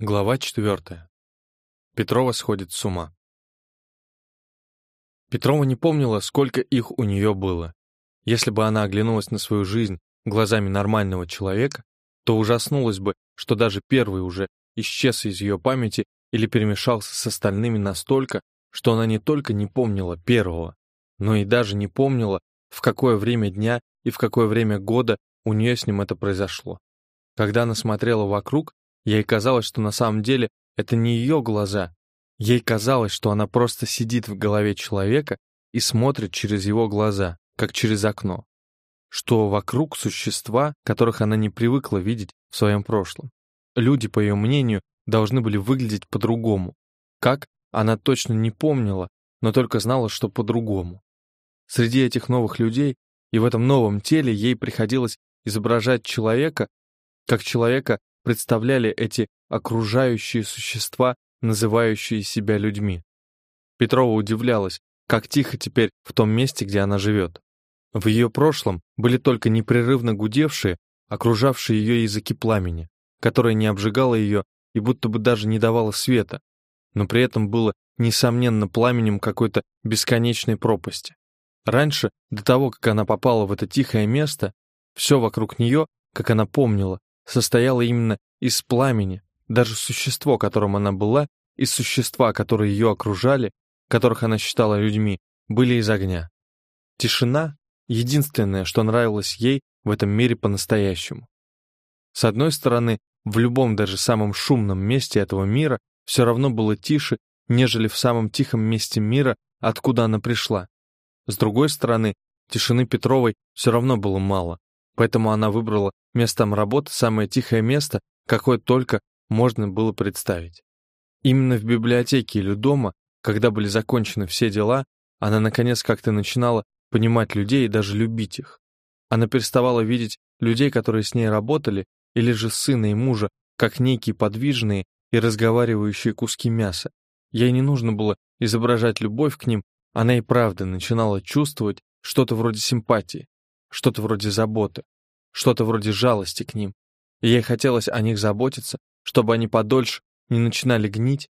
Глава четвертая. Петрова сходит с ума. Петрова не помнила, сколько их у нее было. Если бы она оглянулась на свою жизнь глазами нормального человека, то ужаснулась бы, что даже первый уже исчез из ее памяти или перемешался с остальными настолько, что она не только не помнила первого, но и даже не помнила, в какое время дня и в какое время года у нее с ним это произошло. Когда она смотрела вокруг, Ей казалось, что на самом деле это не ее глаза. Ей казалось, что она просто сидит в голове человека и смотрит через его глаза, как через окно. Что вокруг существа, которых она не привыкла видеть в своем прошлом. Люди, по ее мнению, должны были выглядеть по-другому. Как, она точно не помнила, но только знала, что по-другому. Среди этих новых людей и в этом новом теле ей приходилось изображать человека, как человека, представляли эти окружающие существа, называющие себя людьми. Петрова удивлялась, как тихо теперь в том месте, где она живет. В ее прошлом были только непрерывно гудевшие, окружавшие ее языки пламени, которое не обжигало ее и будто бы даже не давало света, но при этом было, несомненно, пламенем какой-то бесконечной пропасти. Раньше, до того, как она попала в это тихое место, все вокруг нее, как она помнила, состояла именно из пламени, даже существо, которым она была, и существа, которые ее окружали, которых она считала людьми, были из огня. Тишина — единственное, что нравилось ей в этом мире по-настоящему. С одной стороны, в любом даже самом шумном месте этого мира все равно было тише, нежели в самом тихом месте мира, откуда она пришла. С другой стороны, тишины Петровой все равно было мало, поэтому она выбрала местом работы самое тихое место, какое только можно было представить. Именно в библиотеке или дома, когда были закончены все дела, она наконец как-то начинала понимать людей и даже любить их. Она переставала видеть людей, которые с ней работали, или же сына и мужа, как некие подвижные и разговаривающие куски мяса. Ей не нужно было изображать любовь к ним, она и правда начинала чувствовать что-то вроде симпатии, что-то вроде заботы, что-то вроде жалости к ним. И ей хотелось о них заботиться, чтобы они подольше не начинали гнить.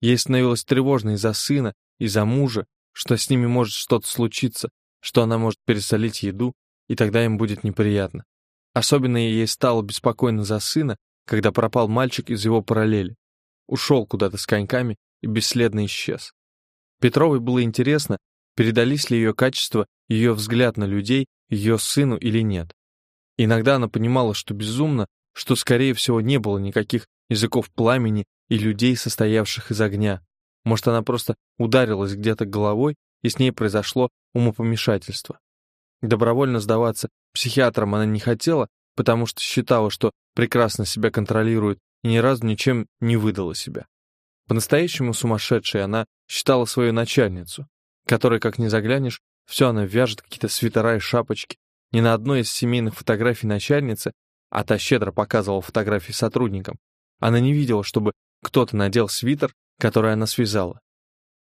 Ей становилось тревожно из-за сына, из-за мужа, что с ними может что-то случиться, что она может пересолить еду, и тогда им будет неприятно. Особенно ей стало беспокойно за сына, когда пропал мальчик из его параллели. Ушел куда-то с коньками и бесследно исчез. Петровой было интересно, передались ли ее качества, ее взгляд на людей, ее сыну или нет. Иногда она понимала, что безумно, что, скорее всего, не было никаких языков пламени и людей, состоявших из огня. Может, она просто ударилась где-то головой, и с ней произошло умопомешательство. Добровольно сдаваться психиатрам она не хотела, потому что считала, что прекрасно себя контролирует и ни разу ничем не выдала себя. По-настоящему сумасшедшей она считала свою начальницу, которой, как ни заглянешь, все она вяжет какие-то свитера и шапочки, ни на одной из семейных фотографий начальницы, а та щедро показывала фотографии сотрудникам, она не видела, чтобы кто-то надел свитер, который она связала.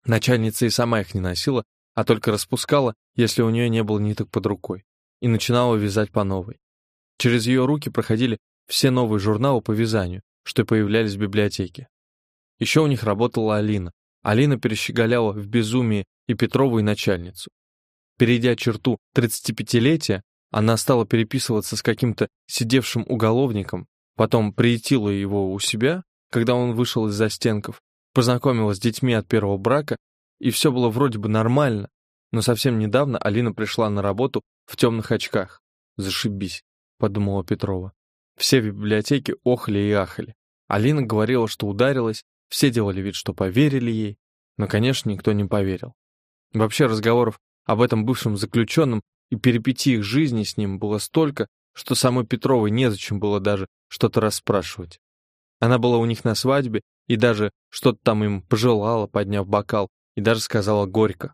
Начальница и сама их не носила, а только распускала, если у нее не было ниток под рукой, и начинала вязать по новой. Через ее руки проходили все новые журналы по вязанию, что появлялись в библиотеке. Еще у них работала Алина. Алина перещеголяла в безумии и Петрову, и начальницу. Перейдя черту 35-летия, она стала переписываться с каким-то сидевшим уголовником, потом приютила его у себя, когда он вышел из застенков, познакомилась с детьми от первого брака, и все было вроде бы нормально, но совсем недавно Алина пришла на работу в темных очках. «Зашибись», — подумала Петрова. Все в библиотеке охали и ахали. Алина говорила, что ударилась, все делали вид, что поверили ей, но, конечно, никто не поверил. Вообще разговоров об этом бывшем заключенном и перипетий их жизни с ним было столько, что самой Петровой незачем было даже что-то расспрашивать. Она была у них на свадьбе и даже что-то там им пожелала, подняв бокал, и даже сказала горько.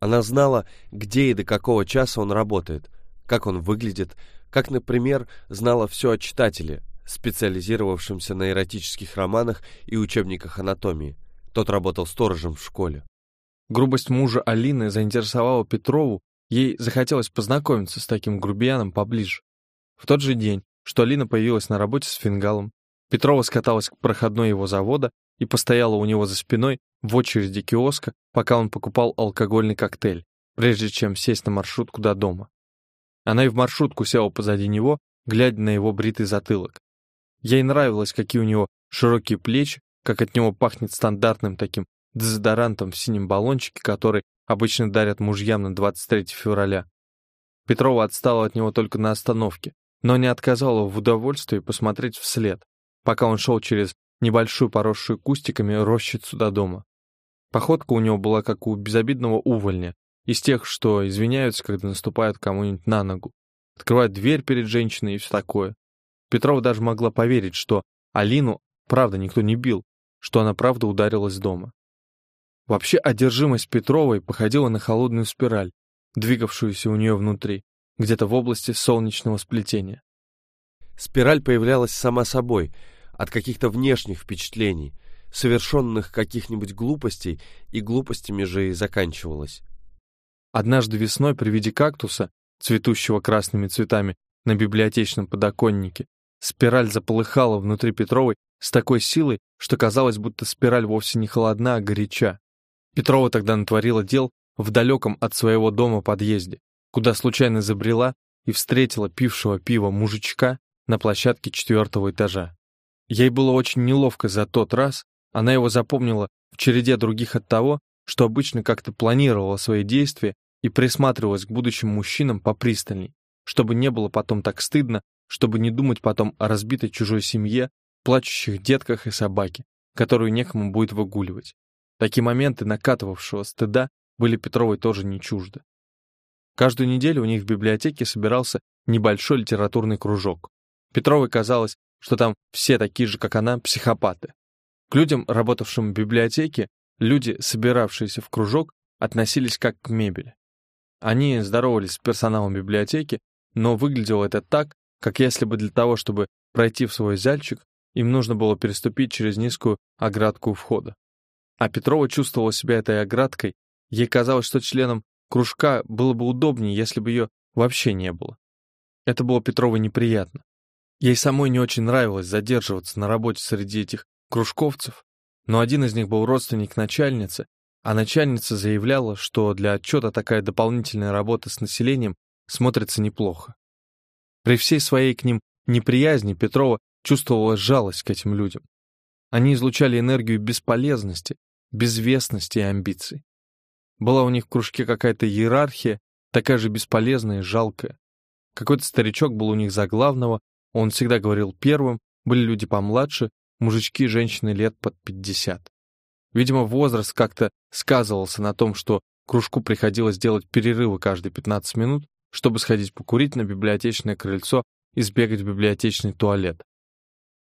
Она знала, где и до какого часа он работает, как он выглядит, как, например, знала все о читателе, специализировавшемся на эротических романах и учебниках анатомии. Тот работал сторожем в школе. Грубость мужа Алины заинтересовала Петрову, Ей захотелось познакомиться с таким грубияном поближе. В тот же день, что Алина появилась на работе с фингалом, Петрова скаталась к проходной его завода и постояла у него за спиной в очереди киоска, пока он покупал алкогольный коктейль, прежде чем сесть на маршрутку до дома. Она и в маршрутку села позади него, глядя на его бритый затылок. Ей нравилось, какие у него широкие плечи, как от него пахнет стандартным таким дезодорантом в синем баллончике, который обычно дарят мужьям на 23 февраля. Петрова отстала от него только на остановке, но не отказала в удовольствии посмотреть вслед, пока он шел через небольшую поросшую кустиками рощицу до дома. Походка у него была как у безобидного увольня, из тех, что извиняются, когда наступают кому-нибудь на ногу, открывают дверь перед женщиной и все такое. Петрова даже могла поверить, что Алину правда никто не бил, что она правда ударилась дома. Вообще одержимость Петровой походила на холодную спираль, двигавшуюся у нее внутри, где-то в области солнечного сплетения. Спираль появлялась сама собой, от каких-то внешних впечатлений, совершенных каких-нибудь глупостей, и глупостями же и заканчивалась. Однажды весной при виде кактуса, цветущего красными цветами на библиотечном подоконнике, спираль заполыхала внутри Петровой с такой силой, что казалось, будто спираль вовсе не холодна, а горяча. Петрова тогда натворила дел в далеком от своего дома подъезде, куда случайно забрела и встретила пившего пива мужичка на площадке четвертого этажа. Ей было очень неловко за тот раз, она его запомнила в череде других от того, что обычно как-то планировала свои действия и присматривалась к будущим мужчинам попристальней, чтобы не было потом так стыдно, чтобы не думать потом о разбитой чужой семье, плачущих детках и собаке, которую некому будет выгуливать. Такие моменты накатывавшего стыда были Петровой тоже не чужды. Каждую неделю у них в библиотеке собирался небольшой литературный кружок. Петровой казалось, что там все такие же, как она, психопаты. К людям, работавшим в библиотеке, люди, собиравшиеся в кружок, относились как к мебели. Они здоровались с персоналом библиотеки, но выглядело это так, как если бы для того, чтобы пройти в свой зальчик, им нужно было переступить через низкую оградку входа. А Петрова чувствовала себя этой оградкой, ей казалось, что членам кружка было бы удобнее, если бы ее вообще не было. Это было Петровой неприятно. Ей самой не очень нравилось задерживаться на работе среди этих кружковцев, но один из них был родственник начальницы, а начальница заявляла, что для отчета такая дополнительная работа с населением смотрится неплохо. При всей своей к ним неприязни Петрова чувствовала жалость к этим людям. Они излучали энергию бесполезности, безвестности и амбиций. Была у них в кружке какая-то иерархия, такая же бесполезная и жалкая. Какой-то старичок был у них за главного, он всегда говорил первым, были люди помладше, мужички и женщины лет под пятьдесят. Видимо, возраст как-то сказывался на том, что кружку приходилось делать перерывы каждые 15 минут, чтобы сходить покурить на библиотечное крыльцо и сбегать в библиотечный туалет.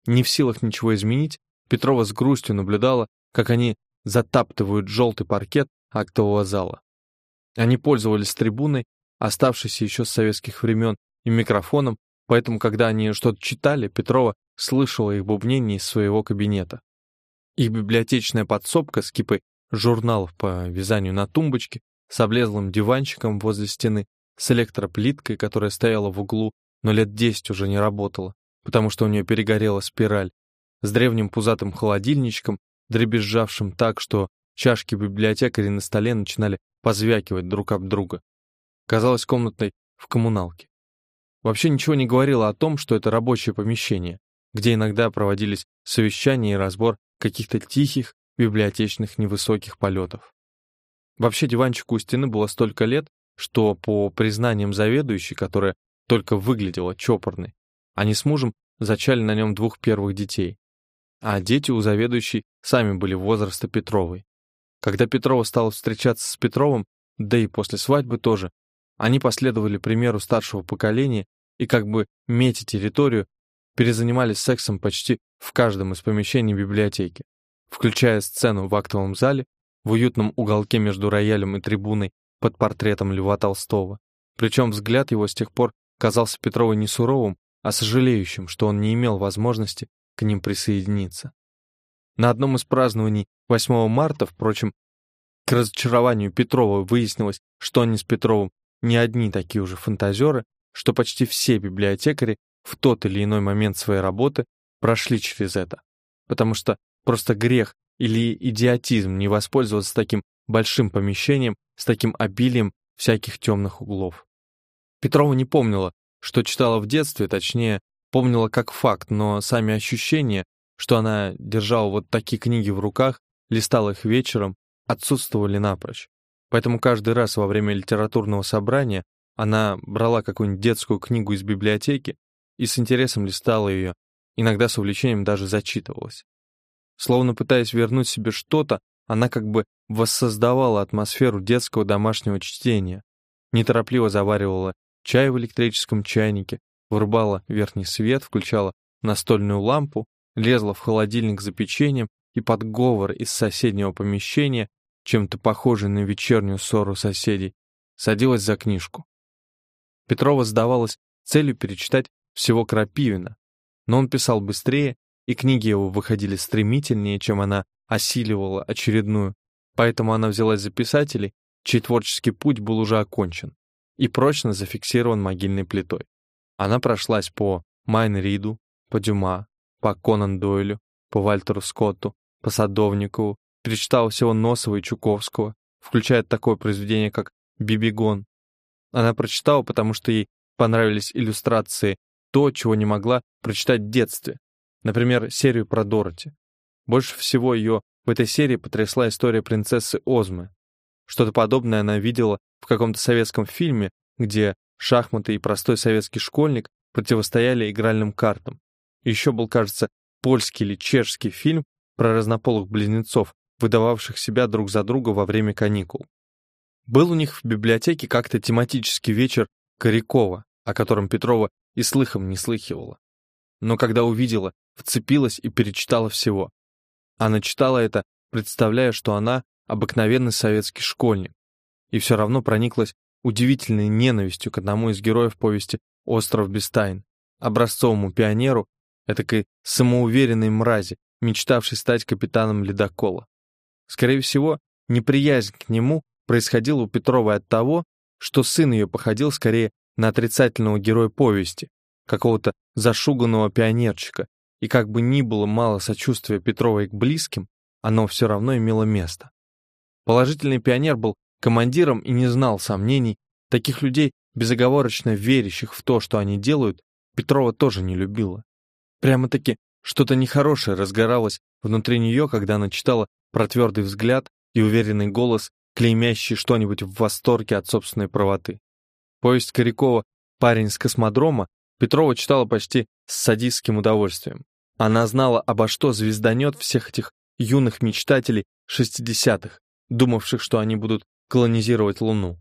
Не в силах ничего изменить, Петрова с грустью наблюдала, как они затаптывают желтый паркет актового зала. Они пользовались трибуной, оставшейся еще с советских времен, и микрофоном, поэтому, когда они что-то читали, Петрова слышала их бубнение из своего кабинета. Их библиотечная подсобка с кипой журналов по вязанию на тумбочке, с облезлым диванчиком возле стены, с электроплиткой, которая стояла в углу, но лет десять уже не работала, потому что у нее перегорела спираль, с древним пузатым холодильничком, дребезжавшим так, что чашки библиотекаря на столе начинали позвякивать друг об друга. Казалось комнатой в коммуналке. Вообще ничего не говорило о том, что это рабочее помещение, где иногда проводились совещания и разбор каких-то тихих библиотечных невысоких полетов. Вообще диванчику у стены было столько лет, что, по признаниям заведующей, которая только выглядела чопорной, они с мужем зачали на нем двух первых детей. А дети у заведующей сами были возраста Петровой. Когда Петрова стала встречаться с Петровым, да и после свадьбы тоже, они последовали примеру старшего поколения и как бы метя территорию, перезанимались сексом почти в каждом из помещений библиотеки, включая сцену в актовом зале, в уютном уголке между роялем и трибуной под портретом Льва Толстого. Причем взгляд его с тех пор казался Петрову не суровым, а сожалеющим, что он не имел возможности к ним присоединиться. На одном из празднований 8 марта, впрочем, к разочарованию Петрова выяснилось, что они с Петровым не одни такие уже фантазеры, что почти все библиотекари в тот или иной момент своей работы прошли через это. Потому что просто грех или идиотизм не воспользоваться таким большим помещением с таким обилием всяких темных углов. Петрова не помнила, что читала в детстве, точнее, помнила как факт, но сами ощущения, что она держала вот такие книги в руках, листала их вечером, отсутствовали напрочь. Поэтому каждый раз во время литературного собрания она брала какую-нибудь детскую книгу из библиотеки и с интересом листала ее, иногда с увлечением даже зачитывалась. Словно пытаясь вернуть себе что-то, она как бы воссоздавала атмосферу детского домашнего чтения, неторопливо заваривала чай в электрическом чайнике, вырубала верхний свет, включала настольную лампу, лезла в холодильник за печеньем и под говор из соседнего помещения, чем-то похожий на вечернюю ссору соседей, садилась за книжку. Петрова сдавалась целью перечитать всего Крапивина, но он писал быстрее, и книги его выходили стремительнее, чем она осиливала очередную, поэтому она взялась за писателей, чей творческий путь был уже окончен и прочно зафиксирован могильной плитой. Она прошлась по Майн Риду, по Дюма, по Конан Дойлю, по Вальтеру Скотту, по Садовникову, перечитала всего Носова и Чуковского, включая такое произведение, как «Бибигон». Она прочитала, потому что ей понравились иллюстрации то, чего не могла прочитать в детстве, например, серию про Дороти. Больше всего ее в этой серии потрясла история принцессы Озмы. Что-то подобное она видела в каком-то советском фильме, где шахматы и простой советский школьник противостояли игральным картам. Еще был, кажется, польский или чешский фильм про разнополых близнецов, выдававших себя друг за друга во время каникул. Был у них в библиотеке как-то тематический вечер Корякова, о котором Петрова и слыхом не слыхивала. Но когда увидела, вцепилась и перечитала всего. Она читала это, представляя, что она обыкновенный советский школьник, и все равно прониклась удивительной ненавистью к одному из героев повести «Остров без тайн», образцовому пионеру, этакой самоуверенной мрази, мечтавшей стать капитаном ледокола. Скорее всего, неприязнь к нему происходила у Петровой от того, что сын ее походил скорее на отрицательного героя повести, какого-то зашуганного пионерчика, и как бы ни было мало сочувствия Петровой к близким, оно все равно имело место. Положительный пионер был командиром и не знал сомнений, таких людей, безоговорочно верящих в то, что они делают, Петрова тоже не любила. Прямо-таки что-то нехорошее разгоралось внутри нее, когда она читала про твердый взгляд и уверенный голос, клеймящий что-нибудь в восторге от собственной правоты. Повесть Корякова «Парень с космодрома» Петрова читала почти с садистским удовольствием. Она знала, обо что звезданет всех этих юных мечтателей шестидесятых, думавших, что они будут колонизировать Луну.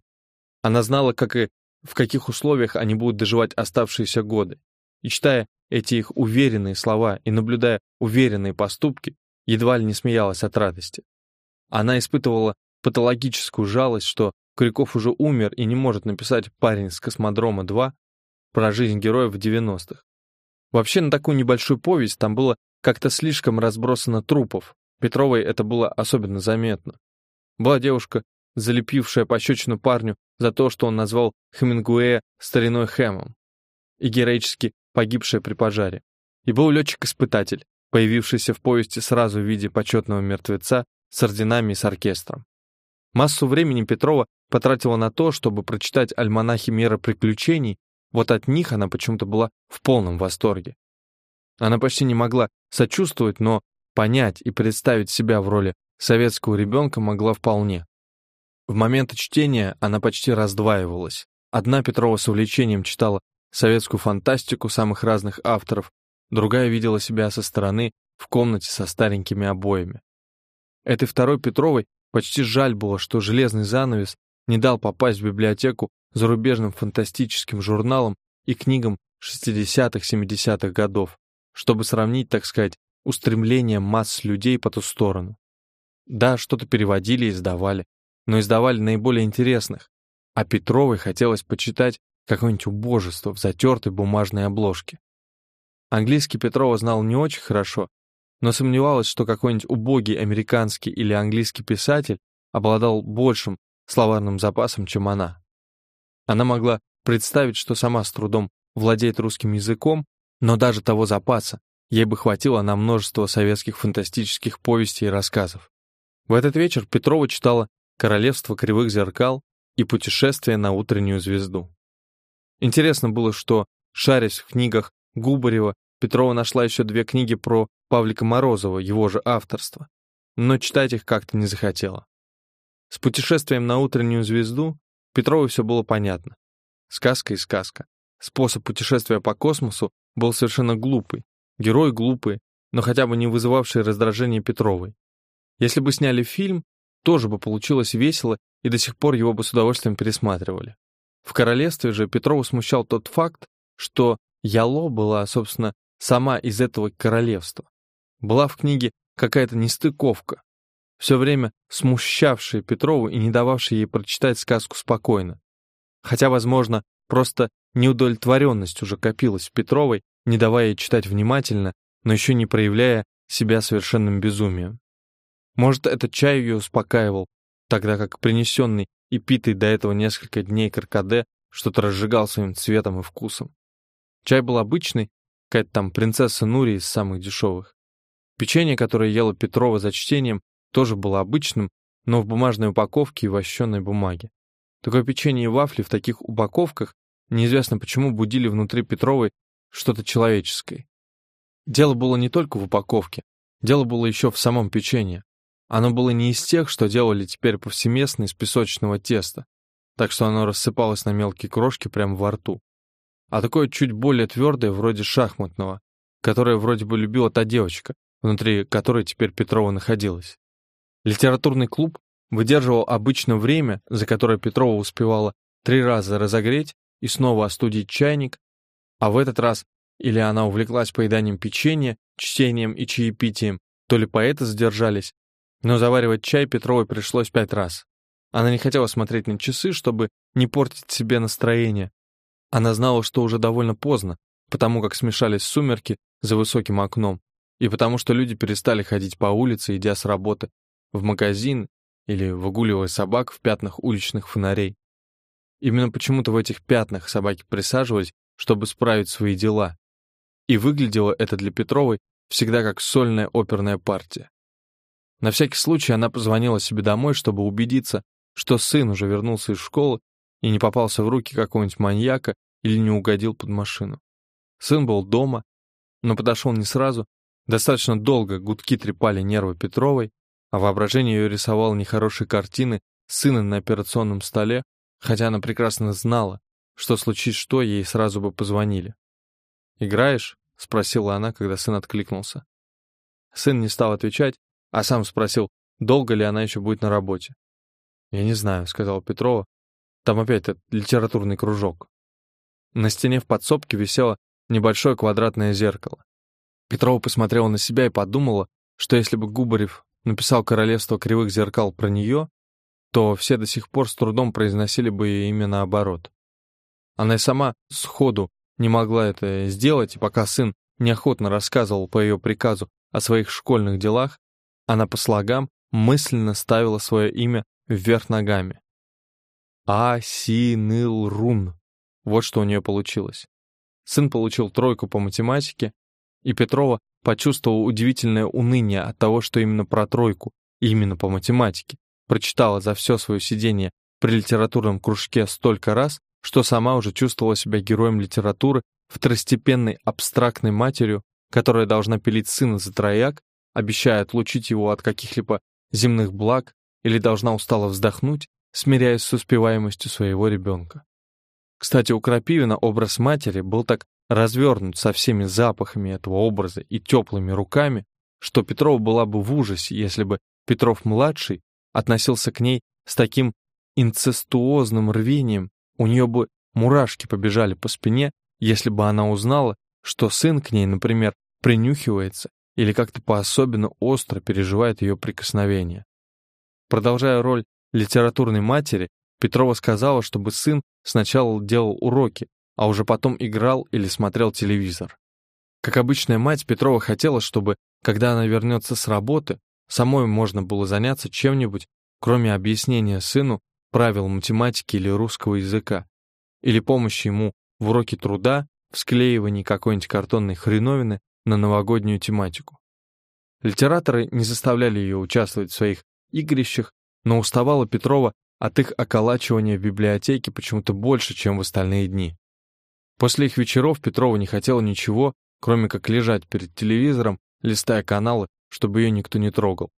Она знала, как и в каких условиях они будут доживать оставшиеся годы. И читая эти их уверенные слова и наблюдая уверенные поступки, едва ли не смеялась от радости. Она испытывала патологическую жалость, что Крюков уже умер и не может написать «Парень с космодрома 2» про жизнь героев в 90-х. Вообще на такую небольшую повесть там было как-то слишком разбросано трупов. Петровой это было особенно заметно. Была девушка, залепившая пощечину парню за то, что он назвал Хемингуэя стариной Хэмом, и героически погибшая при пожаре. И был летчик-испытатель, появившийся в повести сразу в виде почетного мертвеца с орденами и с оркестром. Массу времени Петрова потратила на то, чтобы прочитать альманахи «Мера приключений», вот от них она почему-то была в полном восторге. Она почти не могла сочувствовать, но понять и представить себя в роли советского ребенка могла вполне. В моменты чтения она почти раздваивалась. Одна Петрова с увлечением читала советскую фантастику самых разных авторов, другая видела себя со стороны в комнате со старенькими обоями. Этой второй Петровой почти жаль было, что железный занавес не дал попасть в библиотеку зарубежным фантастическим журналам и книгам 60-70-х годов, чтобы сравнить, так сказать, устремление масс людей по ту сторону. Да, что-то переводили и издавали, но издавали наиболее интересных, а Петровой хотелось почитать какое-нибудь убожество в затертой бумажной обложке. Английский Петрова знал не очень хорошо, но сомневалась, что какой-нибудь убогий американский или английский писатель обладал большим словарным запасом, чем она. Она могла представить, что сама с трудом владеет русским языком, но даже того запаса, ей бы хватило на множество советских фантастических повестей и рассказов. В этот вечер Петрова читала «Королевство кривых зеркал» и «Путешествие на утреннюю звезду». Интересно было, что, шарясь в книгах Губарева, Петрова нашла еще две книги про Павлика Морозова, его же авторства, но читать их как-то не захотела. С путешествием на утреннюю звезду Петровой все было понятно. Сказка и сказка. Способ путешествия по космосу был совершенно глупый, герой глупый, но хотя бы не вызывавший раздражение Петровой. Если бы сняли фильм, тоже бы получилось весело, и до сих пор его бы с удовольствием пересматривали. В королевстве же Петрову смущал тот факт, что Яло была, собственно, сама из этого королевства. Была в книге какая-то нестыковка, все время смущавшая Петрову и не дававшая ей прочитать сказку спокойно. Хотя, возможно, просто неудовлетворенность уже копилась в Петровой, не давая ей читать внимательно, но еще не проявляя себя совершенным безумием. Может, этот чай ее успокаивал, тогда как принесенный и питый до этого несколько дней каркаде что-то разжигал своим цветом и вкусом. Чай был обычный, какая-то там принцесса Нури из самых дешевых. Печенье, которое ела Петрова за чтением, тоже было обычным, но в бумажной упаковке и вощеной бумаге. Такое печенье и вафли в таких упаковках неизвестно почему будили внутри Петровой что-то человеческое. Дело было не только в упаковке, дело было еще в самом печенье. Оно было не из тех, что делали теперь повсеместно из песочного теста, так что оно рассыпалось на мелкие крошки прямо во рту. А такое чуть более твердое, вроде шахматного, которое вроде бы любила та девочка, внутри которой теперь Петрова находилась. Литературный клуб выдерживал обычно время, за которое Петрова успевала три раза разогреть и снова остудить чайник, а в этот раз или она увлеклась поеданием печенья, чтением и чаепитием, то ли поэты задержались, но заваривать чай Петровой пришлось пять раз. Она не хотела смотреть на часы, чтобы не портить себе настроение. Она знала, что уже довольно поздно, потому как смешались сумерки за высоким окном, и потому что люди перестали ходить по улице, идя с работы, в магазин или выгуливая собак в пятнах уличных фонарей. Именно почему-то в этих пятнах собаки присаживались, чтобы справить свои дела. И выглядело это для Петровой всегда как сольная оперная партия. На всякий случай она позвонила себе домой, чтобы убедиться, что сын уже вернулся из школы и не попался в руки какого-нибудь маньяка или не угодил под машину. Сын был дома, но подошел не сразу. Достаточно долго гудки трепали нервы Петровой, а воображение ее рисовало нехорошие картины сына на операционном столе, хотя она прекрасно знала, что случись что, ей сразу бы позвонили. «Играешь?» — спросила она, когда сын откликнулся. Сын не стал отвечать, а сам спросил, долго ли она еще будет на работе. «Я не знаю», — сказал Петрова. «Там опять этот литературный кружок». На стене в подсобке висело небольшое квадратное зеркало. Петрова посмотрела на себя и подумала, что если бы Губарев написал «Королевство кривых зеркал» про нее, то все до сих пор с трудом произносили бы имя наоборот. Она и сама сходу не могла это сделать, и пока сын неохотно рассказывал по ее приказу о своих школьных делах, она по слогам мысленно ставила свое имя вверх ногами. А-си-ныл-рун. Вот что у нее получилось. Сын получил тройку по математике, и Петрова почувствовала удивительное уныние от того, что именно про тройку, именно по математике, прочитала за все свое сидение при литературном кружке столько раз, что сама уже чувствовала себя героем литературы, второстепенной абстрактной матерью, которая должна пилить сына за трояк, обещая отлучить его от каких-либо земных благ, или должна устало вздохнуть, смиряясь с успеваемостью своего ребенка. Кстати, у Крапивина образ матери был так развернут со всеми запахами этого образа и теплыми руками, что Петрова была бы в ужасе, если бы Петров-младший относился к ней с таким инцестуозным рвением, у нее бы мурашки побежали по спине, если бы она узнала, что сын к ней, например, принюхивается или как-то по-особенно остро переживает ее прикосновение. Продолжая роль литературной матери, Петрова сказала, чтобы сын сначала делал уроки, а уже потом играл или смотрел телевизор. Как обычная мать, Петрова хотела, чтобы, когда она вернется с работы, самой можно было заняться чем-нибудь, кроме объяснения сыну правил математики или русского языка, или помощи ему в уроке труда, в склеивании какой-нибудь картонной хреновины, на новогоднюю тематику. Литераторы не заставляли ее участвовать в своих игрищах, но уставала Петрова от их околачивания в библиотеке почему-то больше, чем в остальные дни. После их вечеров Петрова не хотела ничего, кроме как лежать перед телевизором, листая каналы, чтобы ее никто не трогал.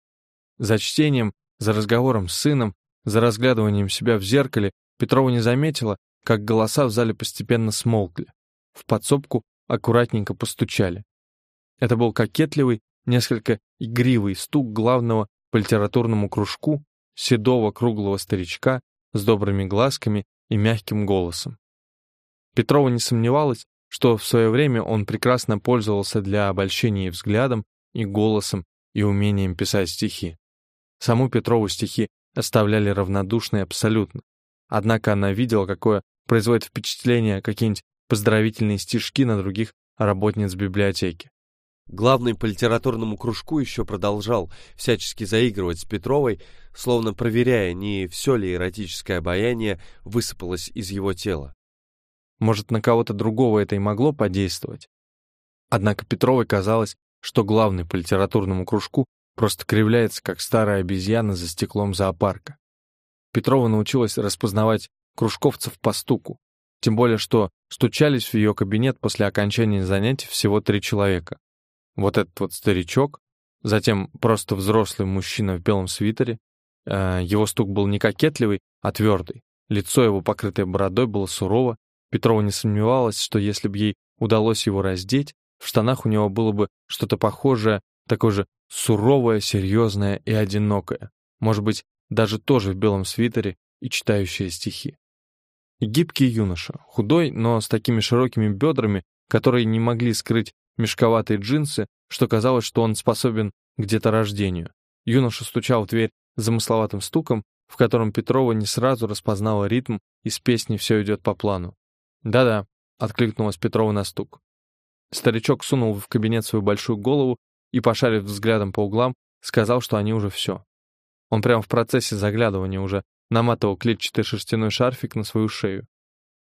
За чтением, за разговором с сыном, за разглядыванием себя в зеркале Петрова не заметила, как голоса в зале постепенно смолкли. В подсобку аккуратненько постучали. Это был кокетливый, несколько игривый стук главного по литературному кружку седого круглого старичка с добрыми глазками и мягким голосом. Петрова не сомневалась, что в свое время он прекрасно пользовался для обольщения взглядом, и голосом, и умением писать стихи. Саму Петрову стихи оставляли равнодушной абсолютно. Однако она видела, какое производит впечатление какие-нибудь поздравительные стишки на других работниц библиотеки. Главный по литературному кружку еще продолжал всячески заигрывать с Петровой, словно проверяя, не все ли эротическое обаяние высыпалось из его тела. Может, на кого-то другого это и могло подействовать. Однако Петровой казалось, что главный по литературному кружку просто кривляется, как старая обезьяна за стеклом зоопарка. Петрова научилась распознавать кружковцев по стуку, тем более что стучались в ее кабинет после окончания занятий всего три человека. Вот этот вот старичок, затем просто взрослый мужчина в белом свитере. Э, его стук был не кокетливый, а твердый. Лицо его, покрытое бородой, было сурово. Петрова не сомневалась, что если бы ей удалось его раздеть, в штанах у него было бы что-то похожее, такое же суровое, серьезное и одинокое. Может быть, даже тоже в белом свитере и читающее стихи. гибкий юноша, худой, но с такими широкими бедрами, которые не могли скрыть мешковатые джинсы, что казалось, что он способен к деторождению. Юноша стучал в дверь замысловатым стуком, в котором Петрова не сразу распознала ритм, из песни все идет по плану. «Да-да», — откликнулась Петрова на стук. Старичок сунул в кабинет свою большую голову и, пошарив взглядом по углам, сказал, что они уже все. Он прямо в процессе заглядывания уже наматывал клетчатый шерстяной шарфик на свою шею.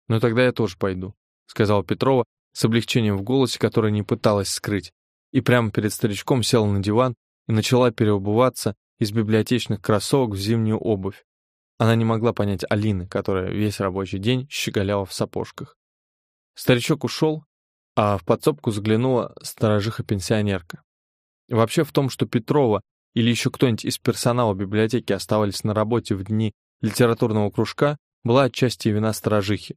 «Ну тогда я тоже пойду», — сказала Петрова с облегчением в голосе, которое не пыталась скрыть, и прямо перед старичком села на диван и начала переобуваться из библиотечных кроссовок в зимнюю обувь. Она не могла понять Алины, которая весь рабочий день щеголяла в сапожках. Старичок ушел, а в подсобку заглянула сторожиха-пенсионерка. Вообще в том, что Петрова или еще кто-нибудь из персонала библиотеки оставались на работе в дни литературного кружка, была отчасти вина сторожихи.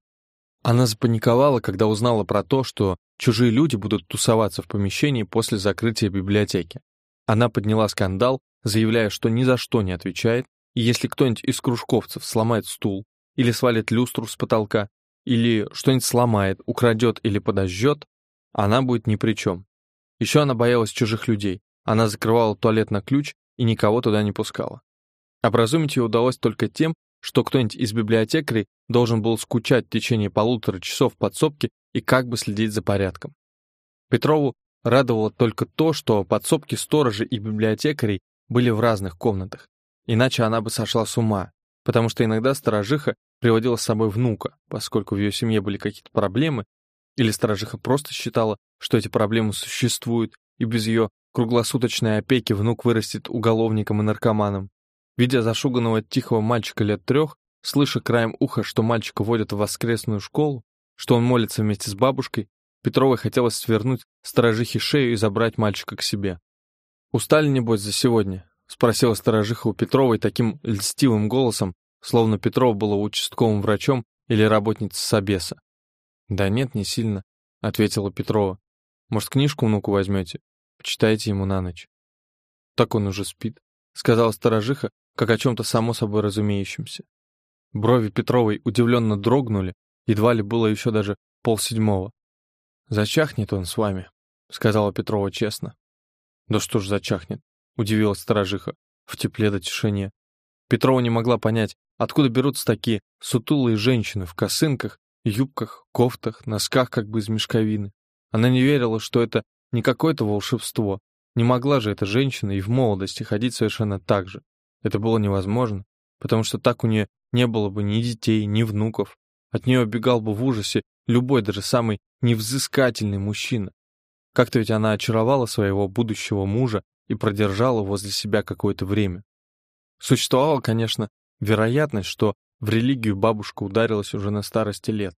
Она запаниковала, когда узнала про то, что чужие люди будут тусоваться в помещении после закрытия библиотеки. Она подняла скандал, заявляя, что ни за что не отвечает, и если кто-нибудь из кружковцев сломает стул или свалит люстру с потолка, или что-нибудь сломает, украдет или подожжет, она будет ни при чем. Еще она боялась чужих людей. Она закрывала туалет на ключ и никого туда не пускала. Образумить ее удалось только тем, что кто-нибудь из библиотекарей должен был скучать в течение полутора часов в подсобке и как бы следить за порядком. Петрову радовало только то, что подсобки сторожей и библиотекарей были в разных комнатах, иначе она бы сошла с ума, потому что иногда сторожиха приводила с собой внука, поскольку в ее семье были какие-то проблемы, или сторожиха просто считала, что эти проблемы существуют, и без ее круглосуточной опеки внук вырастет уголовником и наркоманом. Видя зашуганного тихого мальчика лет трех, слыша краем уха, что мальчика водят в воскресную школу, что он молится вместе с бабушкой, Петровой хотелось свернуть сторожихе шею и забрать мальчика к себе. «Устали, небось, за сегодня?» — спросила сторожиха у Петровой таким льстивым голосом, словно Петров была участковым врачом или работницей собеса. «Да нет, не сильно», — ответила Петрова. «Может, книжку внуку возьмете? Почитайте ему на ночь». «Так он уже спит», — сказала сторожиха, как о чем-то само собой разумеющемся. Брови Петровой удивленно дрогнули, едва ли было еще даже полседьмого. «Зачахнет он с вами», — сказала Петрова честно. «Да что ж зачахнет?» — удивилась сторожиха, в тепле до тишине. Петрова не могла понять, откуда берутся такие сутулые женщины в косынках, юбках, кофтах, носках как бы из мешковины. Она не верила, что это не какое-то волшебство. Не могла же эта женщина и в молодости ходить совершенно так же. Это было невозможно, потому что так у нее не было бы ни детей, ни внуков. От нее убегал бы в ужасе любой, даже самый невзыскательный мужчина. Как-то ведь она очаровала своего будущего мужа и продержала возле себя какое-то время. Существовала, конечно, вероятность, что в религию бабушка ударилась уже на старости лет,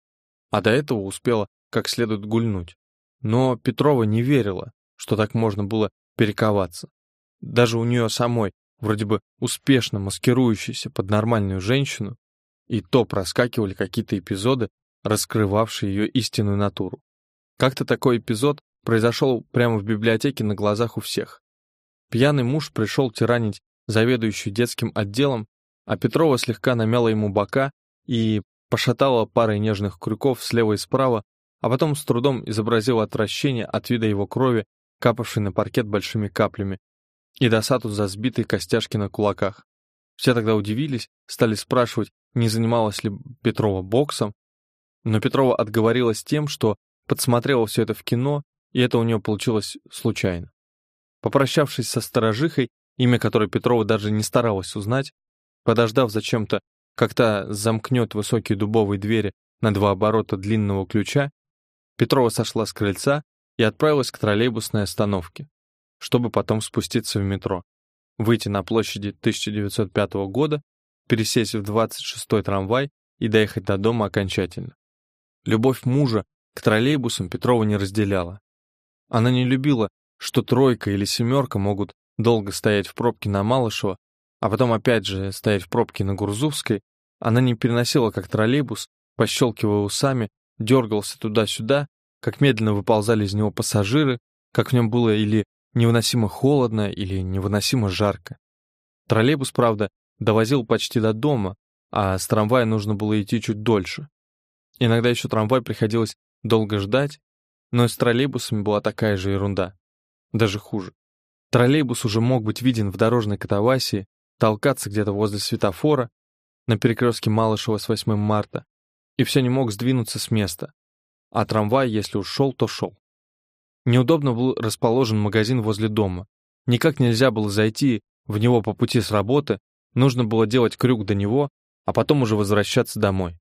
а до этого успела как следует гульнуть. Но Петрова не верила, что так можно было перековаться. Даже у нее самой, вроде бы успешно маскирующейся под нормальную женщину, и то проскакивали какие-то эпизоды, раскрывавшие ее истинную натуру. Как-то такой эпизод произошел прямо в библиотеке на глазах у всех. Пьяный муж пришел тиранить заведующую детским отделом, а Петрова слегка намяла ему бока и пошатала парой нежных крюков слева и справа, а потом с трудом изобразила отвращение от вида его крови, капавшей на паркет большими каплями, и досаду за сбитые костяшки на кулаках. Все тогда удивились, стали спрашивать, не занималась ли Петрова боксом, но Петрова отговорилась тем, что подсмотрела все это в кино, и это у нее получилось случайно. Попрощавшись со сторожихой, имя которой Петрова даже не старалась узнать, подождав зачем-то, как та замкнет высокие дубовые двери на два оборота длинного ключа, Петрова сошла с крыльца и отправилась к троллейбусной остановке, чтобы потом спуститься в метро, выйти на площади 1905 года, пересесть в 26-й трамвай и доехать до дома окончательно. Любовь мужа к троллейбусам Петрова не разделяла. Она не любила, что тройка или семерка могут долго стоять в пробке на Малышево, а потом опять же стоять в пробке на Гурзувской. Она не переносила, как троллейбус, пощелкивая усами, дергался туда-сюда, как медленно выползали из него пассажиры, как в нем было или невыносимо холодно, или невыносимо жарко. Троллейбус, правда, довозил почти до дома, а с трамвая нужно было идти чуть дольше. Иногда еще трамвай приходилось долго ждать, но и с троллейбусами была такая же ерунда. Даже хуже. Троллейбус уже мог быть виден в дорожной катавасии, толкаться где-то возле светофора, на перекрестке Малышева с 8 марта, и все не мог сдвинуться с места. А трамвай, если уж шел, то шел. Неудобно был расположен магазин возле дома. Никак нельзя было зайти в него по пути с работы, нужно было делать крюк до него, а потом уже возвращаться домой.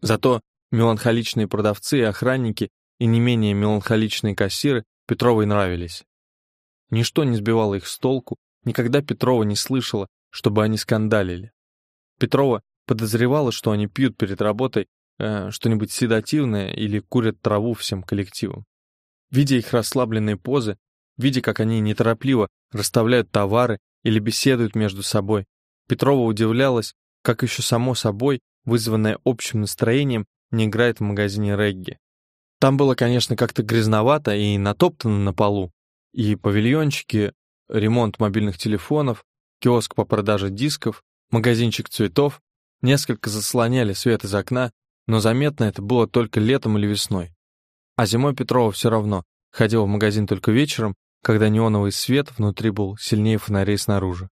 Зато меланхоличные продавцы и охранники и не менее меланхоличные кассиры Петровой нравились. Ничто не сбивало их с толку, никогда Петрова не слышала, чтобы они скандалили. Петрова подозревала, что они пьют перед работой э, что-нибудь седативное или курят траву всем коллективом. Видя их расслабленные позы, видя, как они неторопливо расставляют товары или беседуют между собой, Петрова удивлялась, как еще само собой, вызванное общим настроением, не играет в магазине регги. Там было, конечно, как-то грязновато и натоптано на полу, и павильончики, ремонт мобильных телефонов, киоск по продаже дисков, магазинчик цветов несколько заслоняли свет из окна, но заметно это было только летом или весной. А зимой Петрова все равно ходила в магазин только вечером, когда неоновый свет внутри был сильнее фонарей снаружи.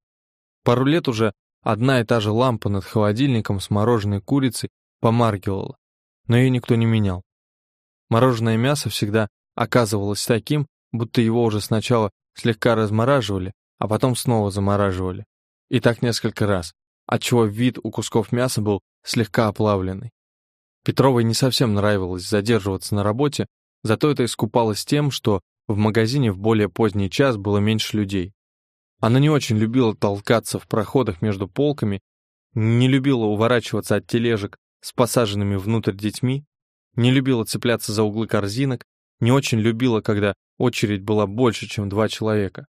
Пару лет уже одна и та же лампа над холодильником с мороженой курицей помаргивала, но ее никто не менял. Мороженое мясо всегда оказывалось таким, будто его уже сначала слегка размораживали, а потом снова замораживали. И так несколько раз, отчего вид у кусков мяса был слегка оплавленный. Петровой не совсем нравилось задерживаться на работе, зато это искупалось тем, что в магазине в более поздний час было меньше людей. Она не очень любила толкаться в проходах между полками, не любила уворачиваться от тележек с посаженными внутрь детьми, не любила цепляться за углы корзинок, не очень любила, когда очередь была больше, чем два человека.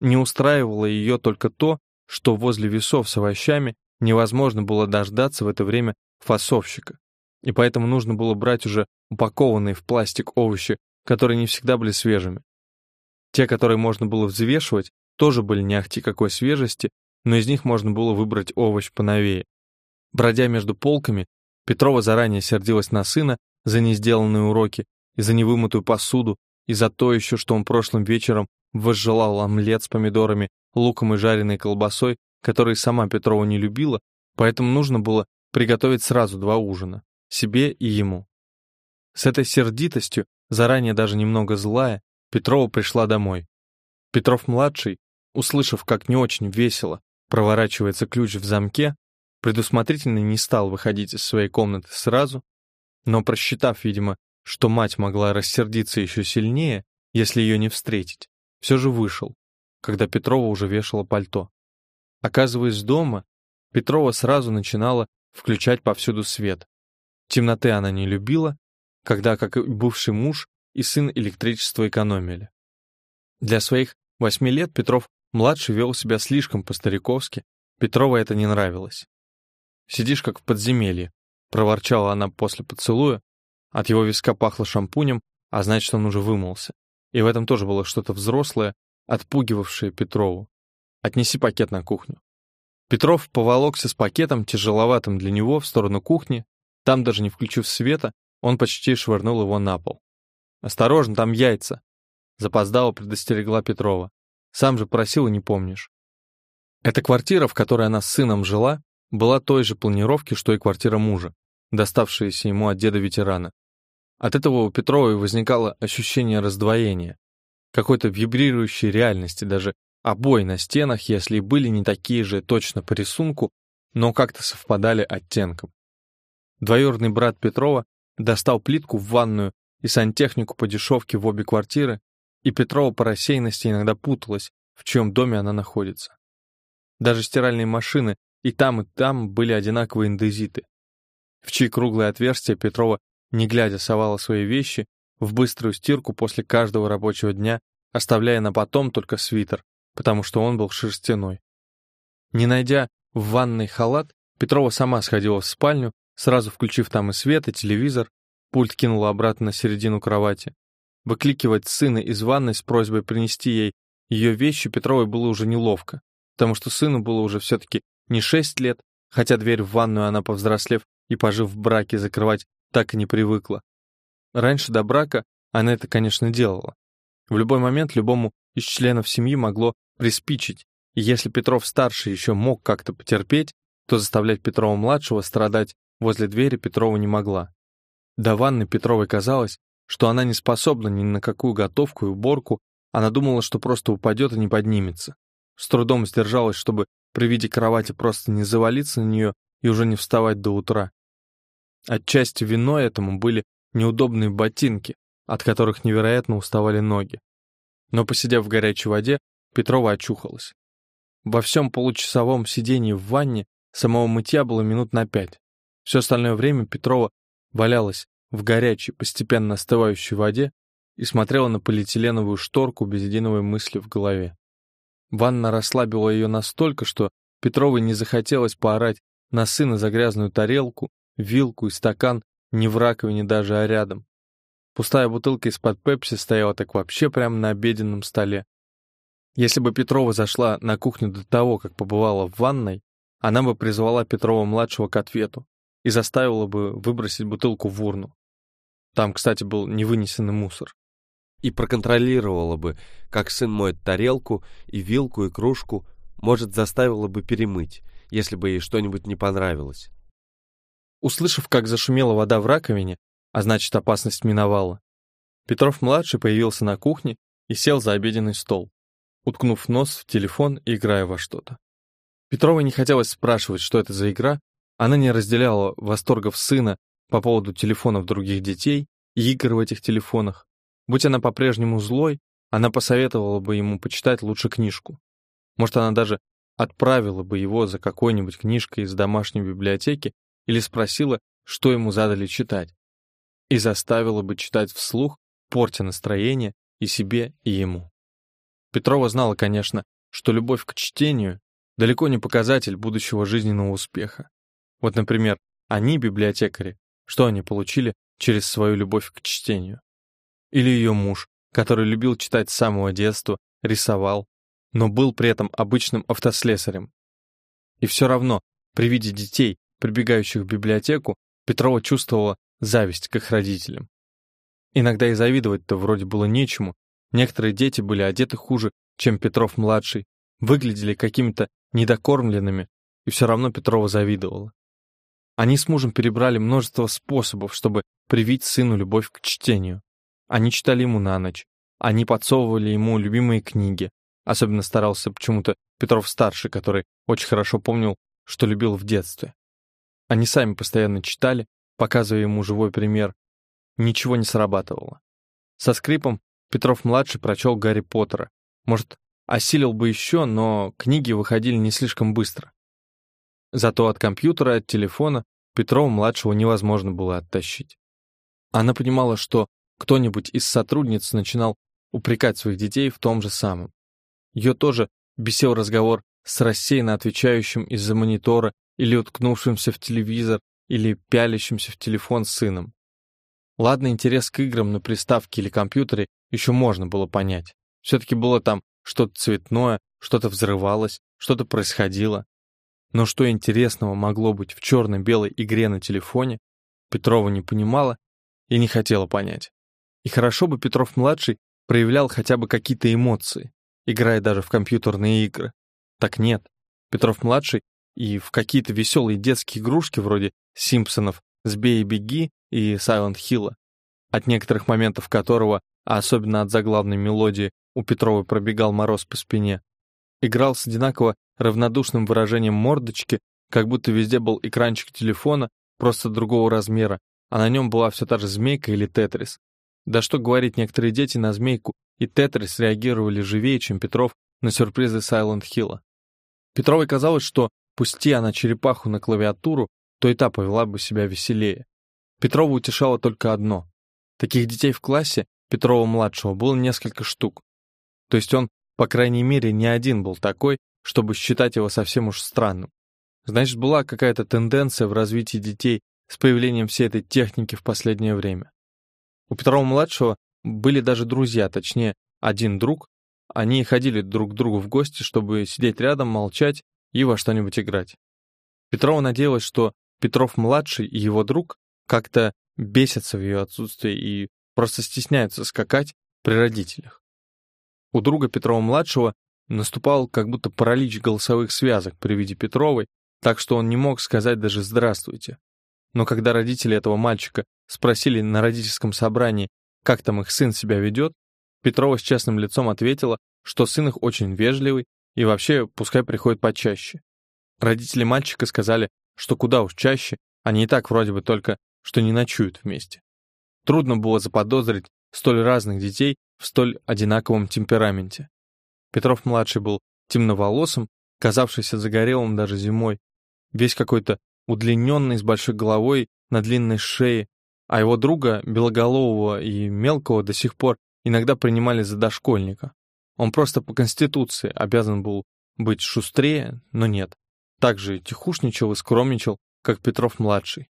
Не устраивало ее только то, что возле весов с овощами невозможно было дождаться в это время фасовщика, и поэтому нужно было брать уже упакованные в пластик овощи, которые не всегда были свежими. Те, которые можно было взвешивать, тоже были не ахти какой свежести, но из них можно было выбрать овощ поновее. Бродя между полками, Петрова заранее сердилась на сына за несделанные уроки и за невымытую посуду, и за то еще, что он прошлым вечером возжелал омлет с помидорами, луком и жареной колбасой, который сама Петрова не любила, поэтому нужно было приготовить сразу два ужина, себе и ему. С этой сердитостью, заранее даже немного злая, Петрова пришла домой. Петров-младший, услышав, как не очень весело проворачивается ключ в замке, предусмотрительно не стал выходить из своей комнаты сразу, но просчитав, видимо, что мать могла рассердиться еще сильнее, если ее не встретить, все же вышел, когда Петрова уже вешала пальто. Оказываясь дома, Петрова сразу начинала включать повсюду свет. Темноты она не любила, когда, как и бывший муж, и сын электричество экономили. Для своих восьми лет Петров младший вел себя слишком по-стариковски, Петрова это не нравилось. «Сидишь как в подземелье», — проворчала она после поцелуя, от его виска пахло шампунем, а значит, он уже вымылся. И в этом тоже было что-то взрослое, отпугивавшее Петрову. «Отнеси пакет на кухню». Петров поволокся с пакетом, тяжеловатым для него, в сторону кухни. Там, даже не включив света, он почти швырнул его на пол. «Осторожно, там яйца!» Запоздало предостерегла Петрова. «Сам же просил и не помнишь». Эта квартира, в которой она с сыном жила, была той же планировки, что и квартира мужа, доставшаяся ему от деда-ветерана. От этого у Петровой возникало ощущение раздвоения, какой-то вибрирующей реальности, даже обои на стенах, если и были не такие же точно по рисунку, но как-то совпадали оттенком. Двоюродный брат Петрова достал плитку в ванную и сантехнику по дешевке в обе квартиры, и Петрова по рассеянности иногда путалась, в чьем доме она находится. Даже стиральные машины и там, и там были одинаковые индезиты, в чьи круглые отверстия Петрова, не глядя, совала свои вещи в быструю стирку после каждого рабочего дня, оставляя на потом только свитер, потому что он был шерстяной. Не найдя в ванной халат, Петрова сама сходила в спальню, сразу включив там и свет, и телевизор, пульт кинула обратно на середину кровати. Выкликивать сына из ванной с просьбой принести ей ее вещи Петровой было уже неловко, потому что сыну было уже все-таки не шесть лет, хотя дверь в ванную она, повзрослев и пожив в браке, закрывать так и не привыкла. Раньше до брака она это, конечно, делала. В любой момент любому из членов семьи могло приспичить, и если Петров-старший еще мог как-то потерпеть, то заставлять Петрова-младшего страдать возле двери Петрова не могла. До ванны Петровой казалось, что она не способна ни на какую готовку и уборку, она думала, что просто упадет и не поднимется. С трудом сдержалась, чтобы при виде кровати просто не завалиться на нее и уже не вставать до утра. Отчасти виной этому были неудобные ботинки, от которых невероятно уставали ноги. Но посидев в горячей воде, Петрова очухалась. Во всем получасовом сидении в ванне самого мытья было минут на пять. Все остальное время Петрова валялась в горячей, постепенно остывающей воде и смотрела на полиэтиленовую шторку без единой мысли в голове. Ванна расслабила ее настолько, что Петровой не захотелось поорать на сына за грязную тарелку, вилку и стакан не в раковине даже, а рядом. Пустая бутылка из-под пепси стояла так вообще прямо на обеденном столе. Если бы Петрова зашла на кухню до того, как побывала в ванной, она бы призвала Петрова-младшего к ответу и заставила бы выбросить бутылку в урну. Там, кстати, был невынесенный мусор. И проконтролировала бы, как сын моет тарелку и вилку и кружку, может, заставила бы перемыть, если бы ей что-нибудь не понравилось. Услышав, как зашумела вода в раковине, а значит, опасность миновала, Петров-младший появился на кухне и сел за обеденный стол, уткнув нос в телефон и играя во что-то. Петровой не хотелось спрашивать, что это за игра, она не разделяла восторгов сына по поводу телефонов других детей игр в этих телефонах. Будь она по-прежнему злой, она посоветовала бы ему почитать лучше книжку. Может, она даже отправила бы его за какой-нибудь книжкой из домашней библиотеки или спросила, что ему задали читать, и заставила бы читать вслух, портя настроение и себе, и ему. Петрова знала, конечно, что любовь к чтению далеко не показатель будущего жизненного успеха. Вот, например, они, библиотекари, что они получили через свою любовь к чтению? Или ее муж, который любил читать с самого детства, рисовал, но был при этом обычным автослесарем. И все равно, при виде детей, прибегающих в библиотеку, Петрова чувствовала зависть к их родителям. Иногда и завидовать-то вроде было нечему, некоторые дети были одеты хуже, чем Петров-младший, выглядели какими-то недокормленными, и все равно Петрова завидовала. Они с мужем перебрали множество способов, чтобы привить сыну любовь к чтению. Они читали ему на ночь, они подсовывали ему любимые книги. Особенно старался почему-то Петров-старший, который очень хорошо помнил, что любил в детстве. Они сами постоянно читали, показывая ему живой пример. Ничего не срабатывало. Со скрипом Петров-младший прочел Гарри Поттера. Может, осилил бы еще, но книги выходили не слишком быстро. Зато от компьютера, от телефона Петрова-младшего невозможно было оттащить. Она понимала, что кто-нибудь из сотрудниц начинал упрекать своих детей в том же самом. Ее тоже бесил разговор с рассеянно отвечающим из-за монитора или уткнувшимся в телевизор или пялящимся в телефон сыном. Ладно, интерес к играм на приставке или компьютере еще можно было понять. Все-таки было там что-то цветное, что-то взрывалось, что-то происходило. Но что интересного могло быть в черно-белой игре на телефоне, Петрова не понимала и не хотела понять. И хорошо бы Петров-младший проявлял хотя бы какие-то эмоции, играя даже в компьютерные игры. Так нет. Петров-младший и в какие-то веселые детские игрушки вроде «Симпсонов» с «Бей и беги» и «Сайлент Хилла», от некоторых моментов которого, а особенно от заглавной мелодии, у Петрова пробегал мороз по спине, играл с одинаково равнодушным выражением мордочки, как будто везде был экранчик телефона, просто другого размера, а на нем была все та же змейка или тетрис. Да что говорить, некоторые дети на змейку и тетрис реагировали живее, чем Петров на сюрпризы Сайлент Хилла. Петровой казалось, что пусти она черепаху на клавиатуру, то и та повела бы себя веселее. Петрова утешало только одно. Таких детей в классе Петрова-младшего было несколько штук. То есть он, по крайней мере, не один был такой, чтобы считать его совсем уж странным. Значит, была какая-то тенденция в развитии детей с появлением всей этой техники в последнее время. У Петрова-младшего были даже друзья, точнее, один друг. Они ходили друг к другу в гости, чтобы сидеть рядом, молчать и во что-нибудь играть. Петрова надеялась, что Петров-младший и его друг как-то бесятся в ее отсутствии и просто стесняются скакать при родителях. У друга Петрова-младшего наступал как будто паралич голосовых связок при виде Петровой, так что он не мог сказать даже «здравствуйте». Но когда родители этого мальчика спросили на родительском собрании, как там их сын себя ведет, Петрова с честным лицом ответила, что сын их очень вежливый и вообще пускай приходит почаще. Родители мальчика сказали, что куда уж чаще, они и так вроде бы только, что не ночуют вместе. Трудно было заподозрить столь разных детей в столь одинаковом темпераменте. Петров-младший был темноволосым, казавшийся загорелым даже зимой, весь какой-то удлиненный, с большой головой, на длинной шее, а его друга, белоголового и мелкого, до сих пор иногда принимали за дошкольника. Он просто по конституции обязан был быть шустрее, но нет. Так же тихушничал и скромничал, как Петров-младший.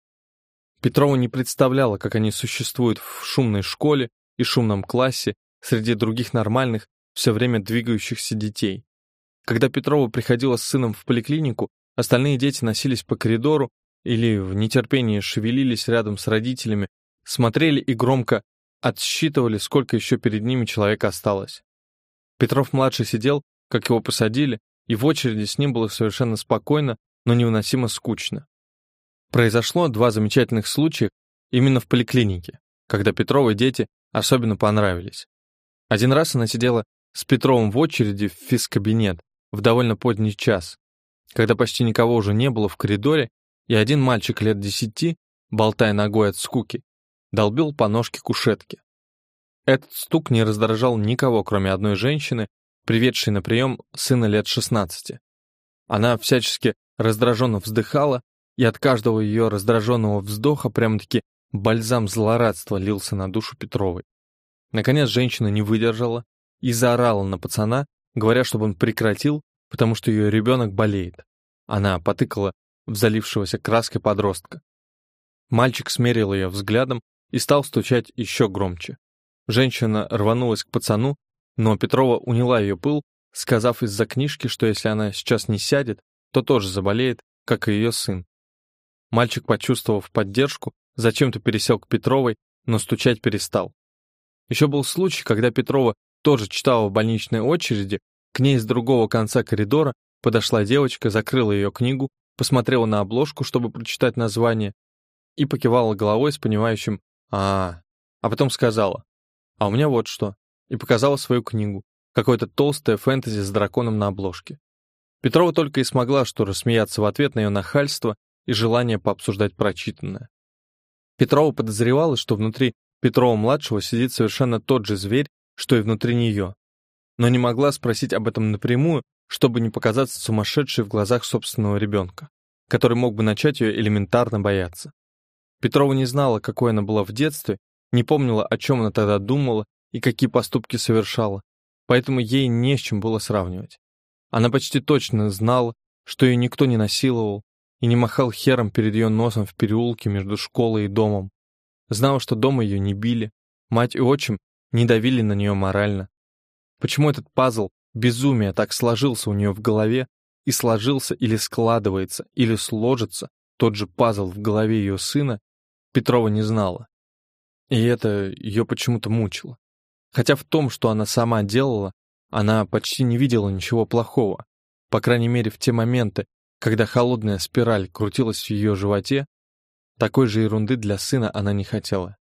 Петрова не представляла, как они существуют в шумной школе и шумном классе среди других нормальных, все время двигающихся детей. Когда Петрова приходила с сыном в поликлинику, Остальные дети носились по коридору или в нетерпении шевелились рядом с родителями, смотрели и громко отсчитывали, сколько еще перед ними человека осталось. Петров-младший сидел, как его посадили, и в очереди с ним было совершенно спокойно, но невыносимо скучно. Произошло два замечательных случая именно в поликлинике, когда Петровы дети особенно понравились. Один раз она сидела с Петровым в очереди в физкабинет в довольно поздний час, когда почти никого уже не было в коридоре, и один мальчик лет десяти, болтая ногой от скуки, долбил по ножке кушетки. Этот стук не раздражал никого, кроме одной женщины, приведшей на прием сына лет шестнадцати. Она всячески раздраженно вздыхала, и от каждого ее раздраженного вздоха прямо-таки бальзам злорадства лился на душу Петровой. Наконец женщина не выдержала и заорала на пацана, говоря, чтобы он прекратил потому что ее ребенок болеет. Она потыкала в залившегося краской подростка. Мальчик смерил ее взглядом и стал стучать еще громче. Женщина рванулась к пацану, но Петрова уняла ее пыл, сказав из-за книжки, что если она сейчас не сядет, то тоже заболеет, как и ее сын. Мальчик, почувствовав поддержку, зачем-то пересел к Петровой, но стучать перестал. Еще был случай, когда Петрова тоже читала в больничной очереди, к ней с другого конца коридора подошла девочка, закрыла ее книгу, посмотрела на обложку, чтобы прочитать название, и покивала головой с понимающим а, а потом сказала «А у меня вот что», и показала свою книгу, какое-то толстое фэнтези с драконом на обложке. Петрова только и смогла что рассмеяться в ответ на ее нахальство и желание пообсуждать прочитанное. Петрова подозревала, что внутри Петрова-младшего сидит совершенно тот же зверь, что и внутри нее, но не могла спросить об этом напрямую, чтобы не показаться сумасшедшей в глазах собственного ребенка, который мог бы начать ее элементарно бояться. Петрова не знала, какой она была в детстве, не помнила, о чем она тогда думала и какие поступки совершала, поэтому ей не с чем было сравнивать. Она почти точно знала, что ее никто не насиловал и не махал хером перед ее носом в переулке между школой и домом. Знала, что дома ее не били, мать и отчим не давили на нее морально. Почему этот пазл безумия так сложился у нее в голове и сложился или складывается, или сложится тот же пазл в голове ее сына, Петрова не знала. И это ее почему-то мучило. Хотя в том, что она сама делала, она почти не видела ничего плохого. По крайней мере, в те моменты, когда холодная спираль крутилась в ее животе, такой же ерунды для сына она не хотела.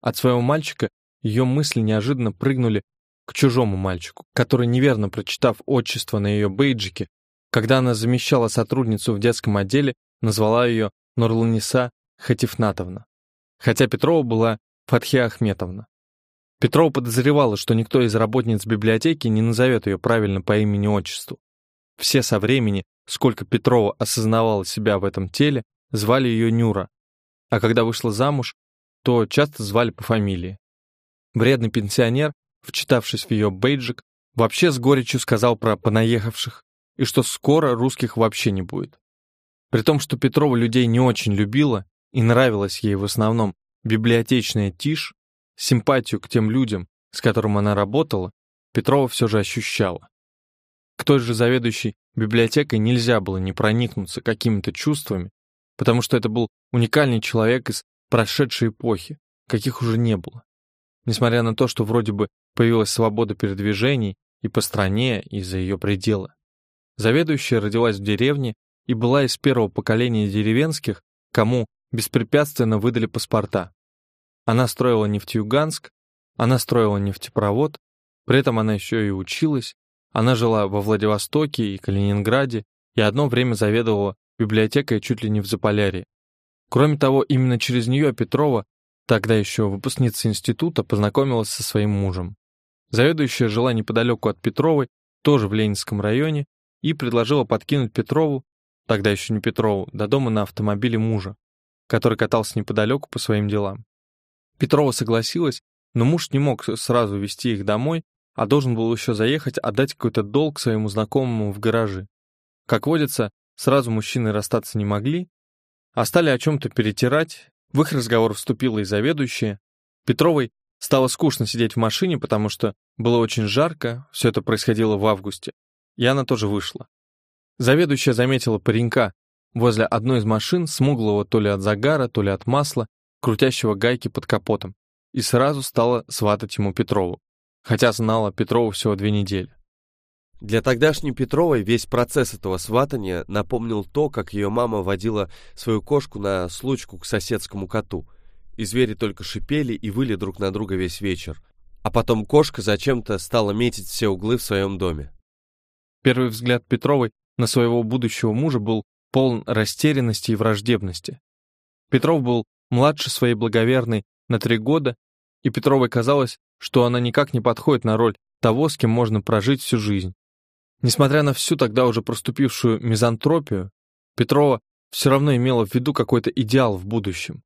От своего мальчика ее мысли неожиданно прыгнули к чужому мальчику, который, неверно прочитав отчество на ее бейджике, когда она замещала сотрудницу в детском отделе, назвала ее Нурланиса Хатифнатовна, хотя Петрова была Фатхия Ахметовна. Петрова подозревала, что никто из работниц библиотеки не назовет ее правильно по имени-отчеству. Все со времени, сколько Петрова осознавала себя в этом теле, звали ее Нюра, а когда вышла замуж, то часто звали по фамилии. Вредный пенсионер, вчитавшись в ее бейджик, вообще с горечью сказал про понаехавших, и что скоро русских вообще не будет. При том, что Петрова людей не очень любила и нравилась ей в основном библиотечная тишь, симпатию к тем людям, с которыми она работала, Петрова все же ощущала. К той же заведующей библиотекой нельзя было не проникнуться какими-то чувствами, потому что это был уникальный человек из прошедшей эпохи, каких уже не было. Несмотря на то, что вроде бы появилась свобода передвижений и по стране, и за ее пределы. Заведующая родилась в деревне и была из первого поколения деревенских, кому беспрепятственно выдали паспорта. Она строила нефтеюганск, она строила нефтепровод, при этом она еще и училась, она жила во Владивостоке и Калининграде и одно время заведовала библиотекой чуть ли не в Заполярье. Кроме того, именно через нее Петрова, тогда еще выпускница института, познакомилась со своим мужем. Заведующая жила неподалеку от Петровой, тоже в Ленинском районе, и предложила подкинуть Петрову, тогда еще не Петрову, до дома на автомобиле мужа, который катался неподалеку по своим делам. Петрова согласилась, но муж не мог сразу везти их домой, а должен был еще заехать отдать какой-то долг своему знакомому в гараже. Как водится, сразу мужчины расстаться не могли, а стали о чем-то перетирать, в их разговор вступила и заведующая. Петровой стало скучно сидеть в машине, потому что было очень жарко, все это происходило в августе, и она тоже вышла. Заведующая заметила паренька возле одной из машин, смуглого то ли от загара, то ли от масла, крутящего гайки под капотом, и сразу стала сватать ему Петрову, хотя знала Петрову всего две недели. Для тогдашней Петровой весь процесс этого сватания напомнил то, как ее мама водила свою кошку на случку к соседскому коту. И звери только шипели и выли друг на друга весь вечер. А потом кошка зачем-то стала метить все углы в своем доме. Первый взгляд Петровой на своего будущего мужа был полон растерянности и враждебности. Петров был младше своей благоверной на три года, и Петровой казалось, что она никак не подходит на роль того, с кем можно прожить всю жизнь. Несмотря на всю тогда уже проступившую мизантропию, Петрова все равно имела в виду какой-то идеал в будущем,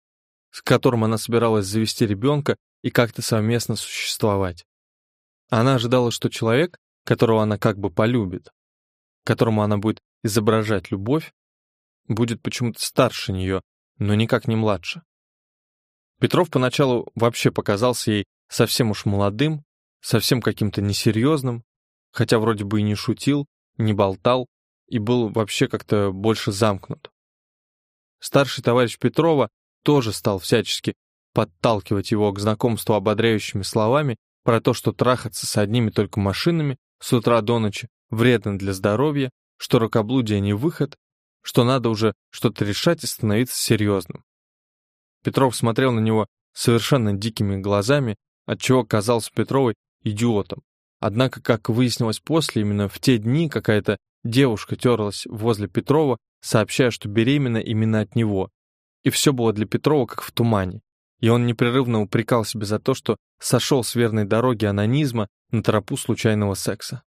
с которым она собиралась завести ребенка и как-то совместно существовать. Она ожидала, что человек, которого она как бы полюбит, которому она будет изображать любовь, будет почему-то старше нее, но никак не младше. Петров поначалу вообще показался ей совсем уж молодым, совсем каким-то несерьезным, хотя вроде бы и не шутил, не болтал и был вообще как-то больше замкнут. Старший товарищ Петрова тоже стал всячески подталкивать его к знакомству ободряющими словами про то, что трахаться с одними только машинами с утра до ночи вредно для здоровья, что рукоблудие не выход, что надо уже что-то решать и становиться серьезным. Петров смотрел на него совершенно дикими глазами, отчего казался Петровой идиотом. Однако, как выяснилось после, именно в те дни какая-то девушка терлась возле Петрова, сообщая, что беременна именно от него. И все было для Петрова как в тумане. и он непрерывно упрекал себя за то, что сошел с верной дороги анонизма на тропу случайного секса.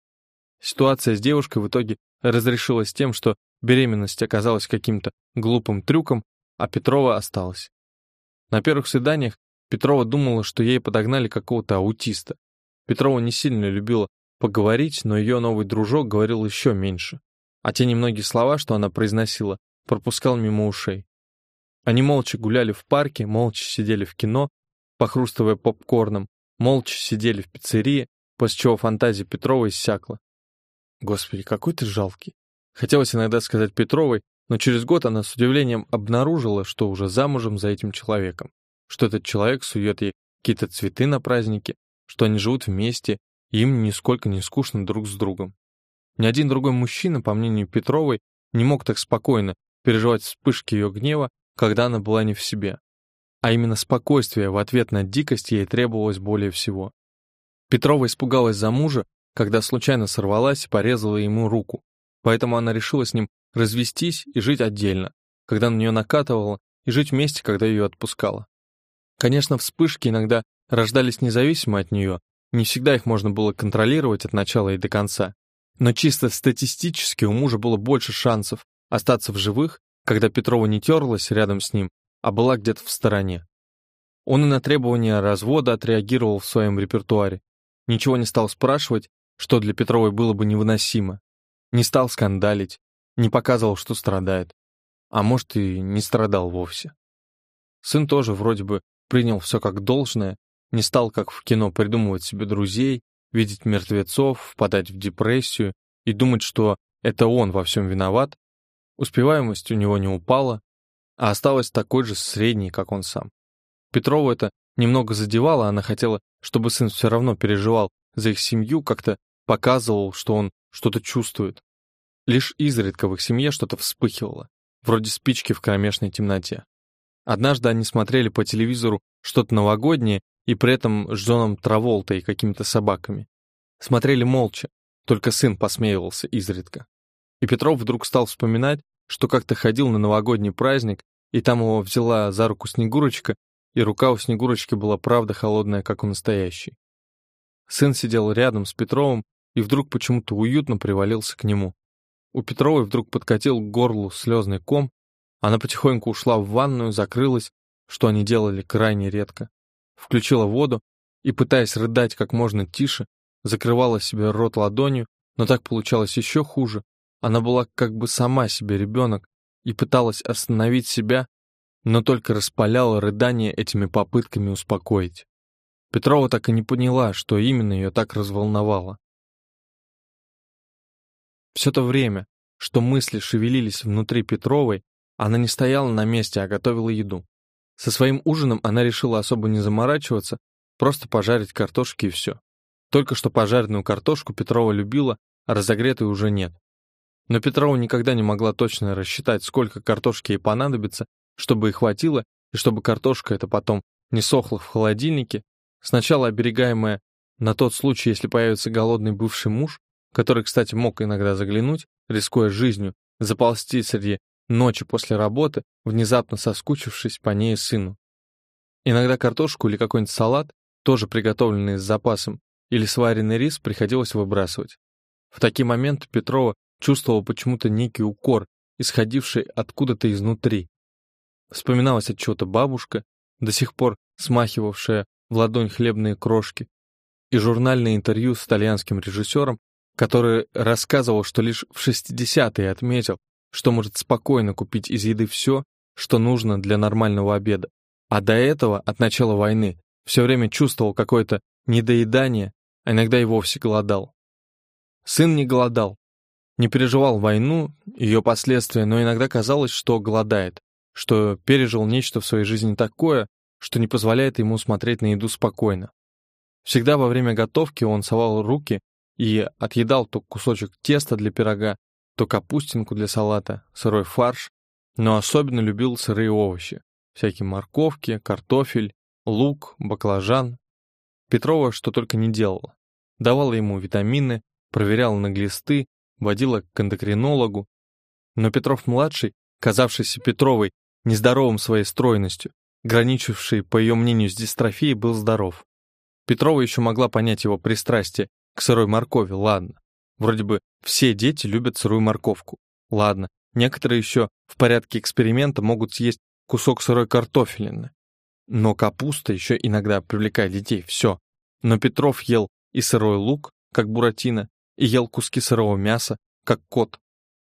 Ситуация с девушкой в итоге разрешилась тем, что беременность оказалась каким-то глупым трюком, а Петрова осталась. На первых свиданиях Петрова думала, что ей подогнали какого-то аутиста. Петрова не сильно любила поговорить, но ее новый дружок говорил еще меньше. А те немногие слова, что она произносила, пропускал мимо ушей. Они молча гуляли в парке, молча сидели в кино, похрустывая попкорном, молча сидели в пиццерии, после чего фантазия Петрова иссякла. Господи, какой ты жалкий. Хотелось иногда сказать Петровой, но через год она с удивлением обнаружила, что уже замужем за этим человеком, что этот человек сует ей какие-то цветы на праздники, что они живут вместе, и им нисколько не скучно друг с другом. Ни один другой мужчина, по мнению Петровой, не мог так спокойно переживать вспышки ее гнева, когда она была не в себе. А именно спокойствие в ответ на дикость ей требовалось более всего. Петрова испугалась за мужа, когда случайно сорвалась и порезала ему руку, поэтому она решила с ним развестись и жить отдельно, когда на нее накатывало, и жить вместе, когда ее отпускала. Конечно, вспышки иногда рождались независимо от нее, не всегда их можно было контролировать от начала и до конца. Но чисто статистически у мужа было больше шансов остаться в живых, когда Петрова не терлась рядом с ним, а была где-то в стороне. Он и на требования развода отреагировал в своем репертуаре. Ничего не стал спрашивать, что для Петровой было бы невыносимо. Не стал скандалить, не показывал, что страдает. А может, и не страдал вовсе. Сын тоже вроде бы принял все как должное, не стал, как в кино, придумывать себе друзей, видеть мертвецов, впадать в депрессию и думать, что это он во всем виноват. Успеваемость у него не упала, а осталась такой же средней, как он сам. Петрову это немного задевало, она хотела, чтобы сын все равно переживал за их семью, как-то показывал, что он что-то чувствует. Лишь изредка в их семье что-то вспыхивало, вроде спички в кромешной темноте. Однажды они смотрели по телевизору что-то новогоднее и при этом Джоном Траволтой и какими-то собаками. Смотрели молча, только сын посмеивался изредка. И Петров вдруг стал вспоминать, что как-то ходил на новогодний праздник, и там его взяла за руку Снегурочка, и рука у Снегурочки была правда холодная, как у настоящей. Сын сидел рядом с Петровым и вдруг почему-то уютно привалился к нему. У Петровой вдруг подкатил к горлу слезный ком, она потихоньку ушла в ванную, закрылась, что они делали крайне редко включила воду и, пытаясь рыдать как можно тише, закрывала себе рот ладонью, но так получалось еще хуже. Она была как бы сама себе ребенок и пыталась остановить себя, но только распаляла рыдание этими попытками успокоить. Петрова так и не поняла, что именно ее так разволновало. Все то время, что мысли шевелились внутри Петровой, она не стояла на месте, а готовила еду. Со своим ужином она решила особо не заморачиваться, просто пожарить картошки и все. Только что пожаренную картошку Петрова любила, а разогретой уже нет. Но Петрова никогда не могла точно рассчитать, сколько картошки ей понадобится, чтобы и хватило, и чтобы картошка эта потом не сохла в холодильнике, сначала оберегаемая на тот случай, если появится голодный бывший муж, который, кстати, мог иногда заглянуть, рискуя жизнью, заползти среди ночи после работы, внезапно соскучившись по ней и сыну. Иногда картошку или какой-нибудь салат, тоже приготовленный с запасом, или сваренный рис приходилось выбрасывать. В такие моменты Петрова чувствовала почему-то некий укор, исходивший откуда-то изнутри. Вспоминалась от чего-то бабушка, до сих пор смахивавшая в ладонь хлебные крошки, и журнальное интервью с итальянским режиссером, который рассказывал, что лишь в 60-е отметил, что может спокойно купить из еды все, что нужно для нормального обеда. А до этого, от начала войны, все время чувствовал какое-то недоедание, а иногда и вовсе голодал. Сын не голодал, не переживал войну, ее последствия, но иногда казалось, что голодает, что пережил нечто в своей жизни такое, что не позволяет ему смотреть на еду спокойно. Всегда во время готовки он совал руки и отъедал то кусочек теста для пирога, то капустинку для салата, сырой фарш, но особенно любил сырые овощи, всякие морковки, картофель, лук, баклажан. Петрова что только не делала. Давала ему витамины, проверяла на глисты, водила к эндокринологу. Но Петров-младший, казавшийся Петровой нездоровым своей стройностью, граничивший, по ее мнению, с дистрофией, был здоров. Петрова еще могла понять его пристрастие к сырой моркови, ладно. Вроде бы все дети любят сырую морковку. Ладно, некоторые еще в порядке эксперимента могут съесть кусок сырой картофелины. Но капуста еще иногда привлекает детей, все. Но Петров ел и сырой лук, как Буратино, и ел куски сырого мяса, как кот.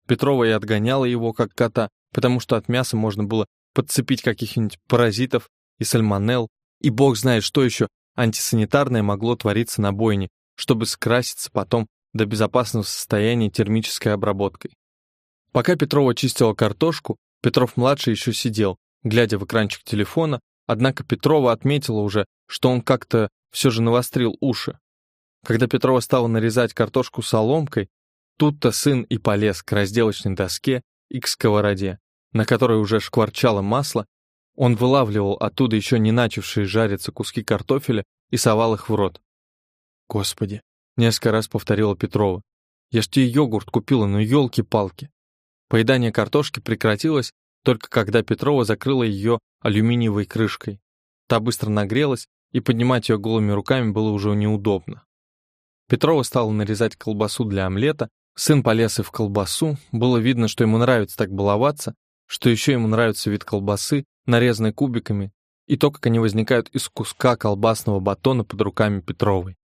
Петрова и отгоняла его, как кота, потому что от мяса можно было подцепить каких-нибудь паразитов и сальмонелл, и бог знает, что еще антисанитарное могло твориться на бойне, чтобы скраситься потом до безопасного состояния термической обработкой. Пока Петрова чистила картошку, Петров-младший еще сидел, глядя в экранчик телефона, однако Петрова отметила уже, что он как-то все же навострил уши. Когда Петрова стала нарезать картошку соломкой, тут-то сын и полез к разделочной доске и к сковороде, на которой уже шкварчало масло, он вылавливал оттуда еще не начавшие жариться куски картофеля и совал их в рот. «Господи!» — несколько раз повторила Петрова. «Я ж тебе йогурт купила, ну елки-палки!» Поедание картошки прекратилось только когда Петрова закрыла ее алюминиевой крышкой. Та быстро нагрелась, и поднимать ее голыми руками было уже неудобно. Петрова стала нарезать колбасу для омлета, сын полез и в колбасу, было видно, что ему нравится так баловаться, что еще ему нравится вид колбасы, нарезанной кубиками, и то, как они возникают из куска колбасного батона под руками Петровой.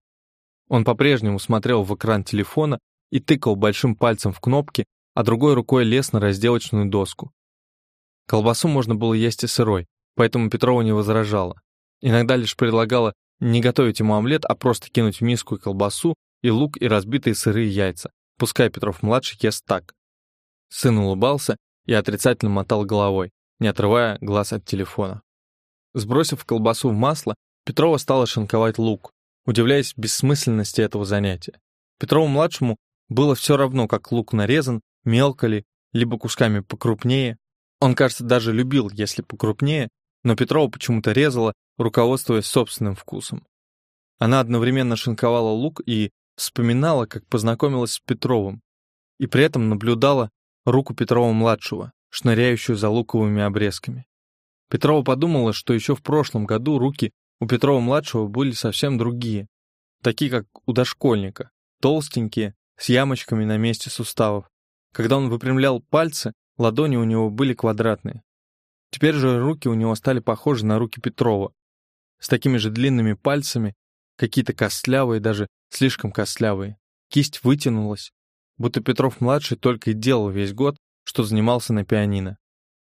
Он по-прежнему смотрел в экран телефона и тыкал большим пальцем в кнопки, а другой рукой лез на разделочную доску. Колбасу можно было есть и сырой, поэтому Петрова не возражала. Иногда лишь предлагала не готовить ему омлет, а просто кинуть в миску и колбасу, и лук, и разбитые сырые яйца. Пускай Петров-младший ест так. Сын улыбался и отрицательно мотал головой, не отрывая глаз от телефона. Сбросив колбасу в масло, Петрова стала шинковать лук, удивляясь бессмысленности этого занятия. Петрову-младшему было все равно, как лук нарезан, мелко ли, либо кусками покрупнее. Он, кажется, даже любил, если покрупнее, но Петрова почему-то резала, руководствуясь собственным вкусом. Она одновременно шинковала лук и вспоминала, как познакомилась с Петровым, и при этом наблюдала руку Петрова-младшего, шныряющую за луковыми обрезками. Петрова подумала, что еще в прошлом году руки у Петрова-младшего были совсем другие, такие как у дошкольника, толстенькие, с ямочками на месте суставов. Когда он выпрямлял пальцы, ладони у него были квадратные. Теперь же руки у него стали похожи на руки Петрова, с такими же длинными пальцами, какие-то костлявые, даже слишком костлявые. Кисть вытянулась, будто Петров-младший только и делал весь год, что занимался на пианино.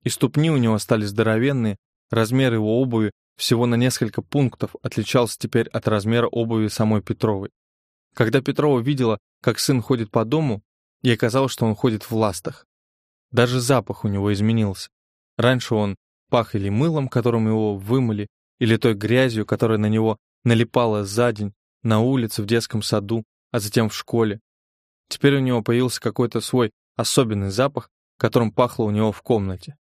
И ступни у него стали здоровенные, размер его обуви всего на несколько пунктов отличался теперь от размера обуви самой Петровой. Когда Петрова видела, как сын ходит по дому, ей казалось, что он ходит в ластах. Даже запах у него изменился. Раньше он пах или мылом, которым его вымыли, или той грязью, которая на него налипала за день, на улице, в детском саду, а затем в школе. Теперь у него появился какой-то свой особенный запах, которым пахло у него в комнате.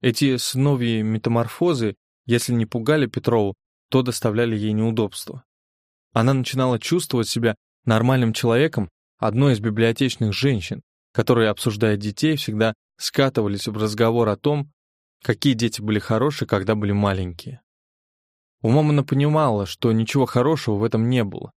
Эти сновьи метаморфозы, если не пугали Петрову, то доставляли ей неудобства. Она начинала чувствовать себя нормальным человеком одной из библиотечных женщин, которые, обсуждая детей, всегда скатывались в разговор о том, какие дети были хорошие, когда были маленькие. Умом она понимала, что ничего хорошего в этом не было,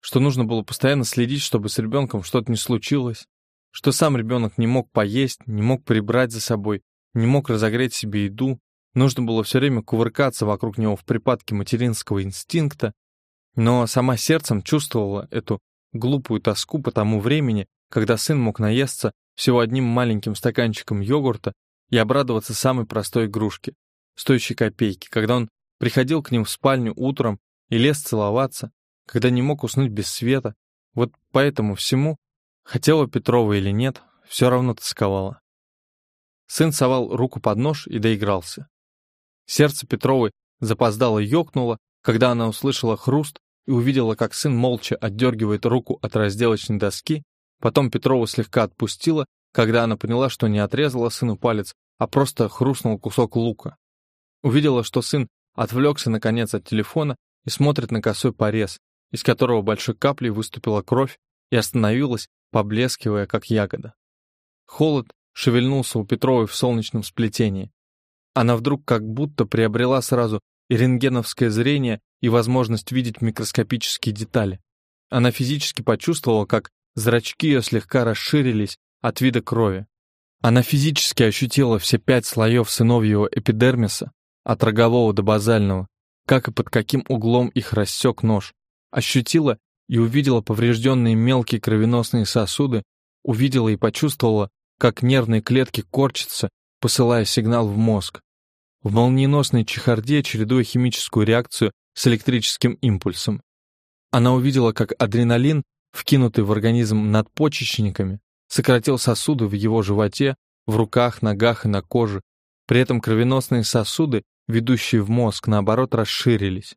что нужно было постоянно следить, чтобы с ребенком что-то не случилось, что сам ребенок не мог поесть, не мог прибрать за собой, не мог разогреть себе еду, нужно было все время кувыркаться вокруг него в припадке материнского инстинкта, но сама сердцем чувствовала эту глупую тоску по тому времени, когда сын мог наесться всего одним маленьким стаканчиком йогурта и обрадоваться самой простой игрушке, стоящей копейки, когда он приходил к ним в спальню утром и лез целоваться, когда не мог уснуть без света. Вот поэтому всему Хотела Петрова или нет, все равно тосковала. Сын совал руку под нож и доигрался. Сердце Петровой запоздало ёкнуло, когда она услышала хруст и увидела, как сын молча отдергивает руку от разделочной доски, потом Петрова слегка отпустила, когда она поняла, что не отрезала сыну палец, а просто хрустнул кусок лука. Увидела, что сын отвлекся наконец от телефона и смотрит на косой порез, из которого большой каплей выступила кровь и остановилась, поблескивая, как ягода. Холод шевельнулся у Петровой в солнечном сплетении. Она вдруг как будто приобрела сразу и рентгеновское зрение, и возможность видеть микроскопические детали. Она физически почувствовала, как зрачки ее слегка расширились от вида крови. Она физически ощутила все пять слоев сыновьего эпидермиса, от рогового до базального, как и под каким углом их рассек нож. Ощутила и увидела поврежденные мелкие кровеносные сосуды, увидела и почувствовала, как нервные клетки корчатся, посылая сигнал в мозг. В молниеносной чехарде, чередуя химическую реакцию с электрическим импульсом. Она увидела, как адреналин, вкинутый в организм надпочечниками, сократил сосуды в его животе, в руках, ногах и на коже. При этом кровеносные сосуды, ведущие в мозг, наоборот, расширились.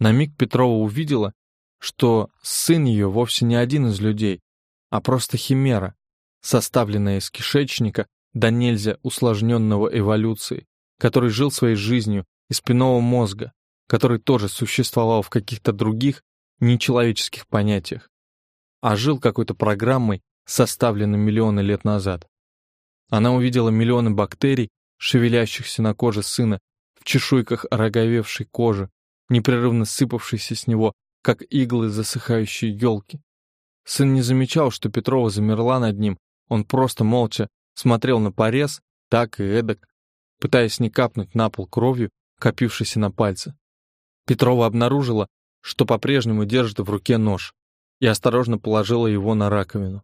На миг Петрова увидела, что сын ее вовсе не один из людей, а просто химера, составленная из кишечника до нельзя усложненного эволюции, который жил своей жизнью из спинного мозга, который тоже существовал в каких-то других нечеловеческих понятиях, а жил какой-то программой, составленной миллионы лет назад. Она увидела миллионы бактерий, шевелящихся на коже сына, в чешуйках ороговевшей кожи, непрерывно сыпавшейся с него, как иглы засыхающей елки. Сын не замечал, что Петрова замерла над ним, он просто молча смотрел на порез, так и эдак, пытаясь не капнуть на пол кровью, копившейся на пальце. Петрова обнаружила, что по-прежнему держит в руке нож, и осторожно положила его на раковину.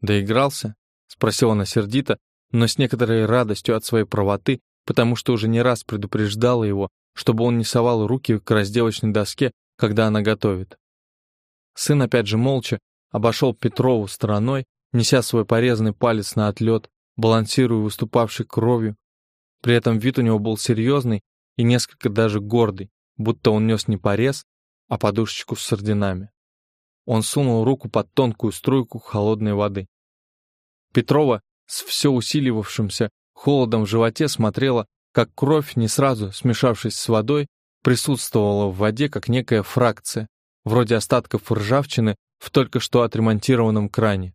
«Доигрался?» — спросила она сердито, но с некоторой радостью от своей правоты, потому что уже не раз предупреждала его, чтобы он не совал руки к разделочной доске, когда она готовит. Сын опять же молча обошел Петрову стороной, неся свой порезанный палец на отлет, балансируя выступавшей кровью, при этом вид у него был серьезный и несколько даже гордый, будто он нес не порез, а подушечку с сардинами. Он сунул руку под тонкую струйку холодной воды. Петрова с все усиливавшимся холодом в животе смотрела, как кровь, не сразу смешавшись с водой, присутствовала в воде как некая фракция, вроде остатков ржавчины в только что отремонтированном кране,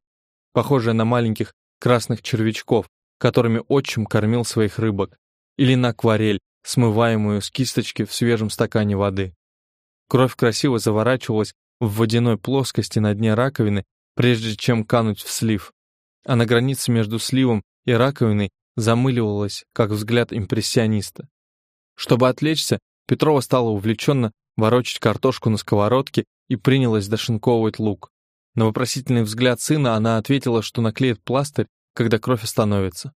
похожая на маленьких красных червячков, которыми отчим кормил своих рыбок, или на акварель, смываемую с кисточки в свежем стакане воды. Кровь красиво заворачивалась в водяной плоскости на дне раковины, прежде чем кануть в слив, а на границе между сливом и раковиной замыливалась, как взгляд импрессиониста. Чтобы отвлечься, Петрова стала увлеченно ворочать картошку на сковородке и принялась дошинковывать лук. На вопросительный взгляд сына она ответила, что наклеит пластырь когда кровь остановится.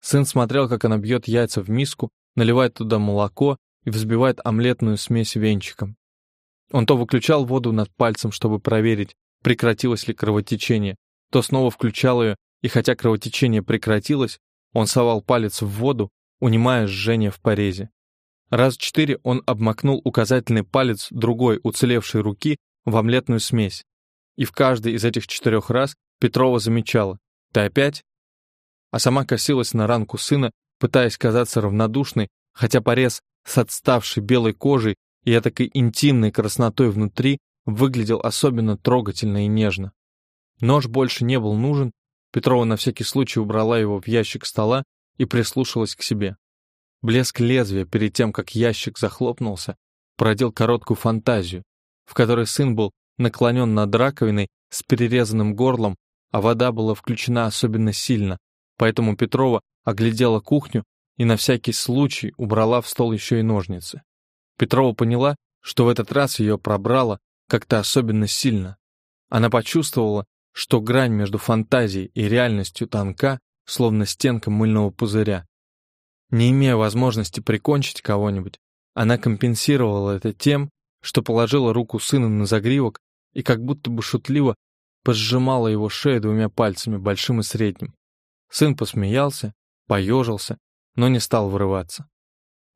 Сын смотрел, как она бьет яйца в миску, наливает туда молоко и взбивает омлетную смесь венчиком. Он то выключал воду над пальцем, чтобы проверить, прекратилось ли кровотечение, то снова включал ее, и хотя кровотечение прекратилось, он совал палец в воду, унимая жжение в порезе. Раз четыре он обмакнул указательный палец другой уцелевшей руки в омлетную смесь. И в каждый из этих четырех раз Петрова замечала, «Ты опять?» А сама косилась на ранку сына, пытаясь казаться равнодушной, хотя порез с отставшей белой кожей и этакой интимной краснотой внутри выглядел особенно трогательно и нежно. Нож больше не был нужен, Петрова на всякий случай убрала его в ящик стола и прислушалась к себе. Блеск лезвия перед тем, как ящик захлопнулся, породил короткую фантазию, в которой сын был наклонен над раковиной с перерезанным горлом а вода была включена особенно сильно, поэтому Петрова оглядела кухню и на всякий случай убрала в стол еще и ножницы. Петрова поняла, что в этот раз ее пробрало как-то особенно сильно. Она почувствовала, что грань между фантазией и реальностью тонка, словно стенка мыльного пузыря. Не имея возможности прикончить кого-нибудь, она компенсировала это тем, что положила руку сына на загривок и как будто бы шутливо пожимала его шею двумя пальцами, большим и средним. Сын посмеялся, поежился, но не стал вырываться.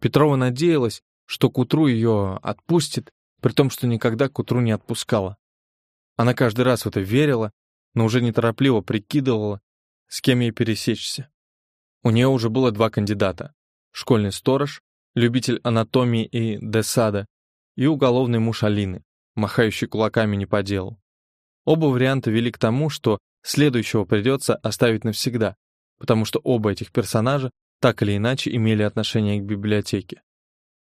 Петрова надеялась, что к утру ее отпустит, при том, что никогда к утру не отпускала. Она каждый раз в это верила, но уже неторопливо прикидывала, с кем ей пересечься. У нее уже было два кандидата — школьный сторож, любитель анатомии и десада, и уголовный муж Алины, махающий кулаками не по делу. Оба варианта вели к тому, что следующего придется оставить навсегда, потому что оба этих персонажа так или иначе имели отношение к библиотеке.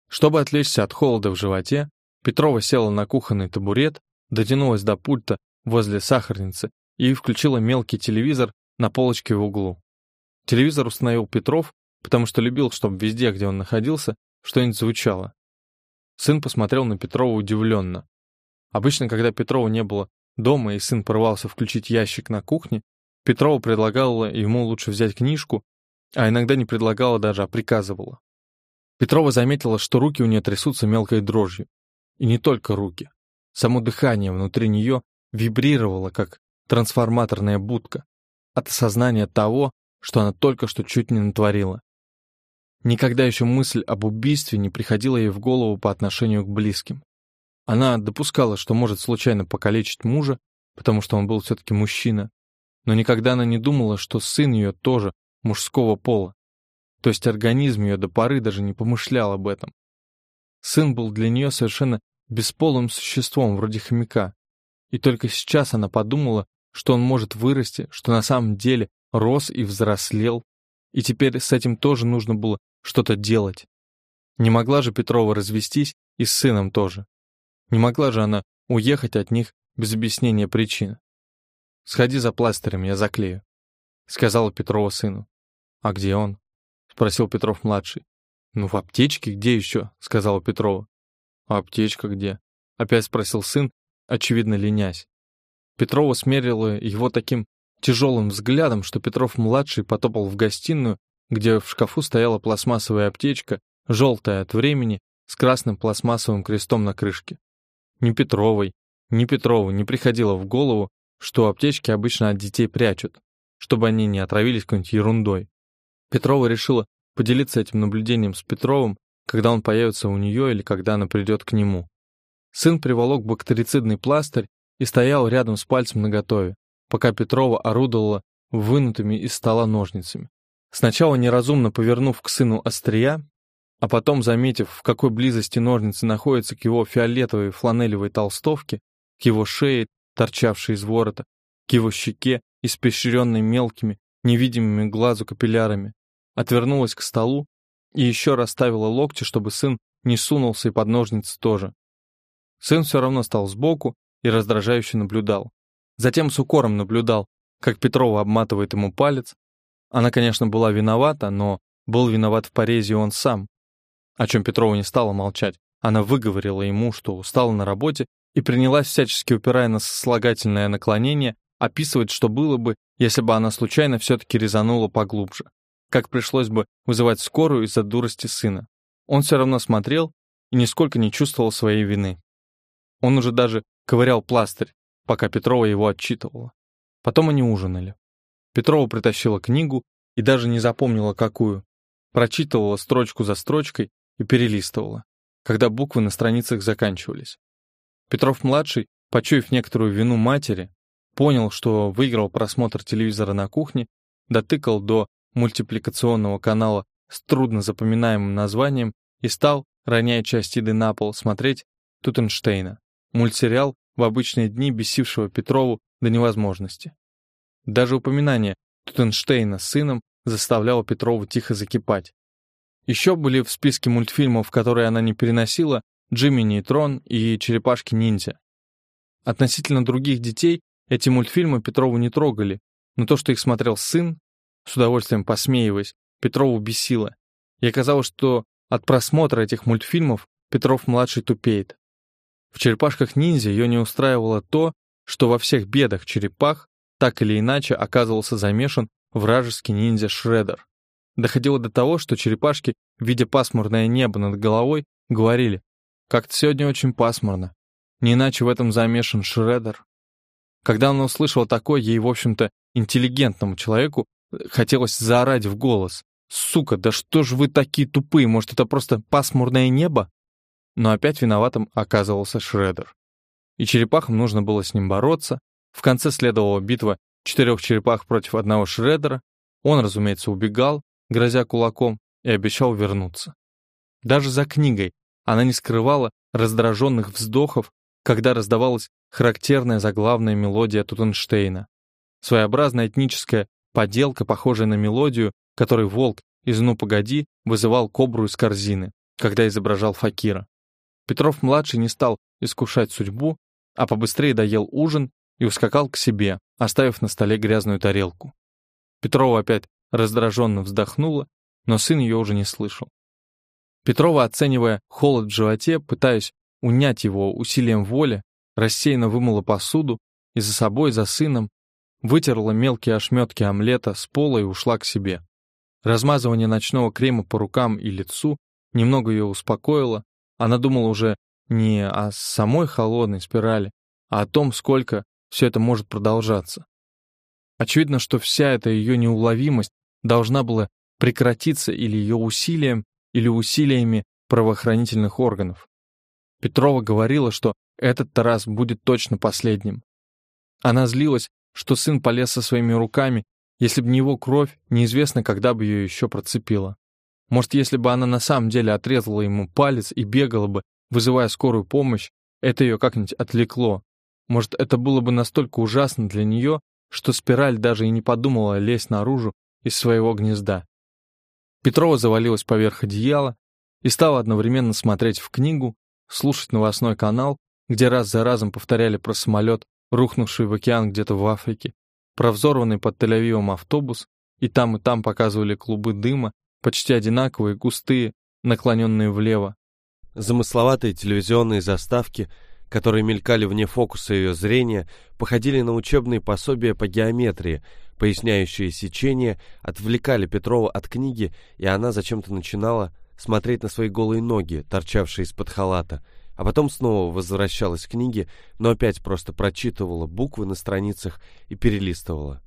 Чтобы отвлечься от холода в животе, Петрова села на кухонный табурет, дотянулась до пульта возле сахарницы и включила мелкий телевизор на полочке в углу. Телевизор установил Петров, потому что любил, чтобы везде, где он находился, что-нибудь звучало. Сын посмотрел на Петрова удивленно. Обычно, когда Петрова не было дома и сын порвался включить ящик на кухне, Петрова предлагала ему лучше взять книжку, а иногда не предлагала даже, а приказывала. Петрова заметила, что руки у нее трясутся мелкой дрожью. И не только руки. Само дыхание внутри нее вибрировало, как трансформаторная будка, от осознания того, что она только что чуть не натворила. Никогда еще мысль об убийстве не приходила ей в голову по отношению к близким. Она допускала, что может случайно покалечить мужа, потому что он был все-таки мужчина, но никогда она не думала, что сын ее тоже мужского пола. То есть организм ее до поры даже не помышлял об этом. Сын был для нее совершенно бесполым существом, вроде хомяка. И только сейчас она подумала, что он может вырасти, что на самом деле рос и взрослел, и теперь с этим тоже нужно было что-то делать. Не могла же Петрова развестись и с сыном тоже. Не могла же она уехать от них без объяснения причин. «Сходи за пластырем, я заклею», — сказала Петрова сыну. «А где он?» — спросил Петров-младший. «Ну, в аптечке где еще?» — сказала Петрова. «А аптечка где?» — опять спросил сын, очевидно ленясь. Петрова смерила его таким тяжелым взглядом, что Петров-младший потопал в гостиную, где в шкафу стояла пластмассовая аптечка, желтая от времени, с красным пластмассовым крестом на крышке. Ни Петровой, ни Петрову не приходило в голову, что аптечки обычно от детей прячут, чтобы они не отравились какой-нибудь ерундой. Петрова решила поделиться этим наблюдением с Петровым, когда он появится у нее или когда она придет к нему. Сын приволок бактерицидный пластырь и стоял рядом с пальцем наготове, пока Петрова орудовала вынутыми из стола ножницами. Сначала неразумно повернув к сыну острия, а потом, заметив, в какой близости ножницы находятся к его фиолетовой фланелевой толстовке, к его шее, торчавшей из ворота, к его щеке, испещренной мелкими, невидимыми глазу капиллярами, отвернулась к столу и еще расставила локти, чтобы сын не сунулся и под ножницы тоже. Сын все равно стал сбоку и раздражающе наблюдал. Затем с укором наблюдал, как Петрова обматывает ему палец. Она, конечно, была виновата, но был виноват в порезе он сам. О чем Петрова не стала молчать. Она выговорила ему, что устала на работе, и принялась, всячески упирая на сослагательное наклонение, описывать, что было бы, если бы она случайно все-таки резанула поглубже. Как пришлось бы вызывать скорую из-за дурости сына. Он все равно смотрел и нисколько не чувствовал своей вины. Он уже даже ковырял пластырь, пока Петрова его отчитывала. Потом они ужинали. Петрова притащила книгу и даже не запомнила, какую. Прочитывала строчку за строчкой и перелистывала, когда буквы на страницах заканчивались. Петров-младший, почуяв некоторую вину матери, понял, что выиграл просмотр телевизора на кухне, дотыкал до мультипликационного канала с трудно запоминаемым названием и стал, роняя часть еды на пол, смотреть Тутенштейна, мультсериал в обычные дни бесившего Петрову до невозможности. Даже упоминание Тутенштейна с сыном заставляло Петрову тихо закипать. Еще были в списке мультфильмов, которые она не переносила, «Джимми Нейтрон» и «Черепашки-ниндзя». Относительно других детей эти мультфильмы Петрову не трогали, но то, что их смотрел сын, с удовольствием посмеиваясь, Петрову бесило. И оказалось, что от просмотра этих мультфильмов Петров-младший тупеет. В «Черепашках-ниндзя» ее не устраивало то, что во всех бедах черепах так или иначе оказывался замешан вражеский ниндзя Шредер. Доходило до того, что черепашки, видя пасмурное небо над головой, говорили «Как-то сегодня очень пасмурно. Не иначе в этом замешан Шредер». Когда она услышала такое, ей, в общем-то, интеллигентному человеку хотелось заорать в голос. «Сука, да что ж вы такие тупые? Может, это просто пасмурное небо?» Но опять виноватым оказывался Шредер. И черепахам нужно было с ним бороться. В конце следовала битва четырех черепах против одного Шредера. Он, разумеется, убегал, грозя кулаком, и обещал вернуться. Даже за книгой она не скрывала раздраженных вздохов, когда раздавалась характерная заглавная мелодия Тутенштейна. Своеобразная этническая поделка, похожая на мелодию, которой волк из «Ну, погоди» вызывал кобру из корзины, когда изображал факира. Петров-младший не стал искушать судьбу, а побыстрее доел ужин и ускакал к себе, оставив на столе грязную тарелку. Петрова опять раздраженно вздохнула, но сын ее уже не слышал. Петрова, оценивая холод в животе, пытаясь унять его усилием воли, рассеянно вымыла посуду и за собой, за сыном, вытерла мелкие ошметки омлета с пола и ушла к себе. Размазывание ночного крема по рукам и лицу немного ее успокоило, она думала уже не о самой холодной спирали, а о том, сколько все это может продолжаться. Очевидно, что вся эта ее неуловимость должна была прекратиться или ее усилием, или усилиями правоохранительных органов. Петрова говорила, что этот раз будет точно последним. Она злилась, что сын полез со своими руками, если бы не его кровь, неизвестно, когда бы ее еще процепила. Может, если бы она на самом деле отрезала ему палец и бегала бы, вызывая скорую помощь, это ее как-нибудь отвлекло. Может, это было бы настолько ужасно для нее, что спираль даже и не подумала лезть наружу из своего гнезда. Петрова завалилась поверх одеяла и стала одновременно смотреть в книгу, слушать новостной канал, где раз за разом повторяли про самолет, рухнувший в океан где-то в Африке, про взорванный под Тель-Авивом автобус, и там и там показывали клубы дыма, почти одинаковые, густые, наклоненные влево. Замысловатые телевизионные заставки, которые мелькали вне фокуса ее зрения, походили на учебные пособия по геометрии, поясняющие сечения, отвлекали Петрова от книги, и она зачем-то начинала смотреть на свои голые ноги, торчавшие из-под халата, а потом снова возвращалась к книге, но опять просто прочитывала буквы на страницах и перелистывала.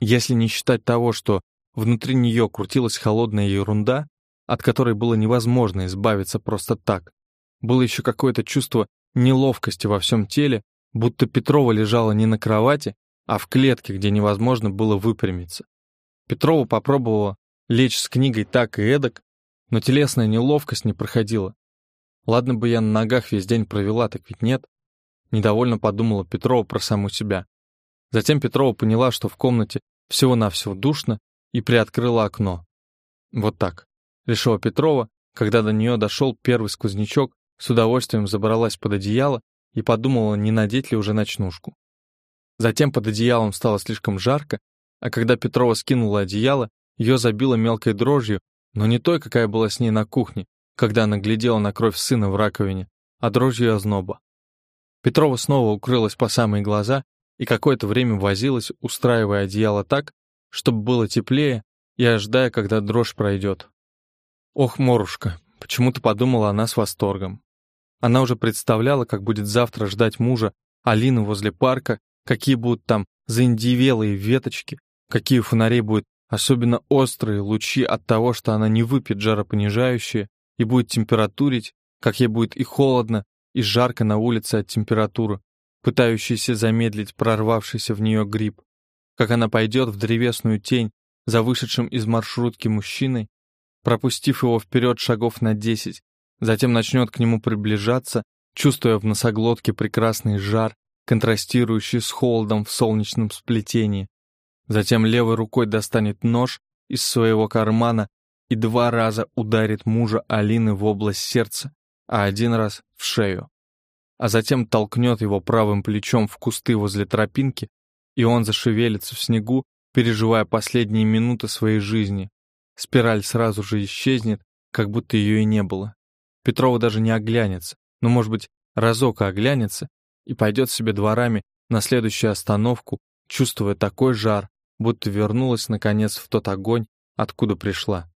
Если не считать того, что внутри нее крутилась холодная ерунда, от которой было невозможно избавиться просто так, было еще какое-то чувство неловкости во всем теле, будто Петрова лежала не на кровати, а в клетке, где невозможно было выпрямиться. Петрова попробовала лечь с книгой так и эдак, но телесная неловкость не проходила. Ладно бы я на ногах весь день провела, так ведь нет. Недовольно подумала Петрова про саму себя. Затем Петрова поняла, что в комнате всего-навсего душно, и приоткрыла окно. Вот так, решила Петрова, когда до нее дошел первый сквознячок, с удовольствием забралась под одеяло и подумала, не надеть ли уже ночнушку. Затем под одеялом стало слишком жарко, а когда Петрова скинула одеяло, ее забило мелкой дрожью, но не той, какая была с ней на кухне, когда она глядела на кровь сына в раковине, а дрожью озноба. Петрова снова укрылась по самые глаза и какое-то время возилась, устраивая одеяло так, чтобы было теплее, и ожидая, когда дрожь пройдет. Ох, Морушка, почему-то подумала она с восторгом. Она уже представляла, как будет завтра ждать мужа Алины возле парка, какие будут там заиндивелые веточки, какие у фонарей будут особенно острые лучи от того, что она не выпьет жаропонижающее, и будет температурить, как ей будет и холодно, и жарко на улице от температуры, пытающейся замедлить прорвавшийся в нее гриб, как она пойдет в древесную тень за вышедшим из маршрутки мужчиной, пропустив его вперед шагов на десять, затем начнет к нему приближаться, чувствуя в носоглотке прекрасный жар, контрастирующий с холодом в солнечном сплетении. Затем левой рукой достанет нож из своего кармана и два раза ударит мужа Алины в область сердца, а один раз в шею. А затем толкнет его правым плечом в кусты возле тропинки, и он зашевелится в снегу, переживая последние минуты своей жизни. Спираль сразу же исчезнет, как будто ее и не было. Петрова даже не оглянется, но, может быть, разок оглянется и пойдет себе дворами на следующую остановку, чувствуя такой жар, будто вернулась, наконец, в тот огонь, откуда пришла.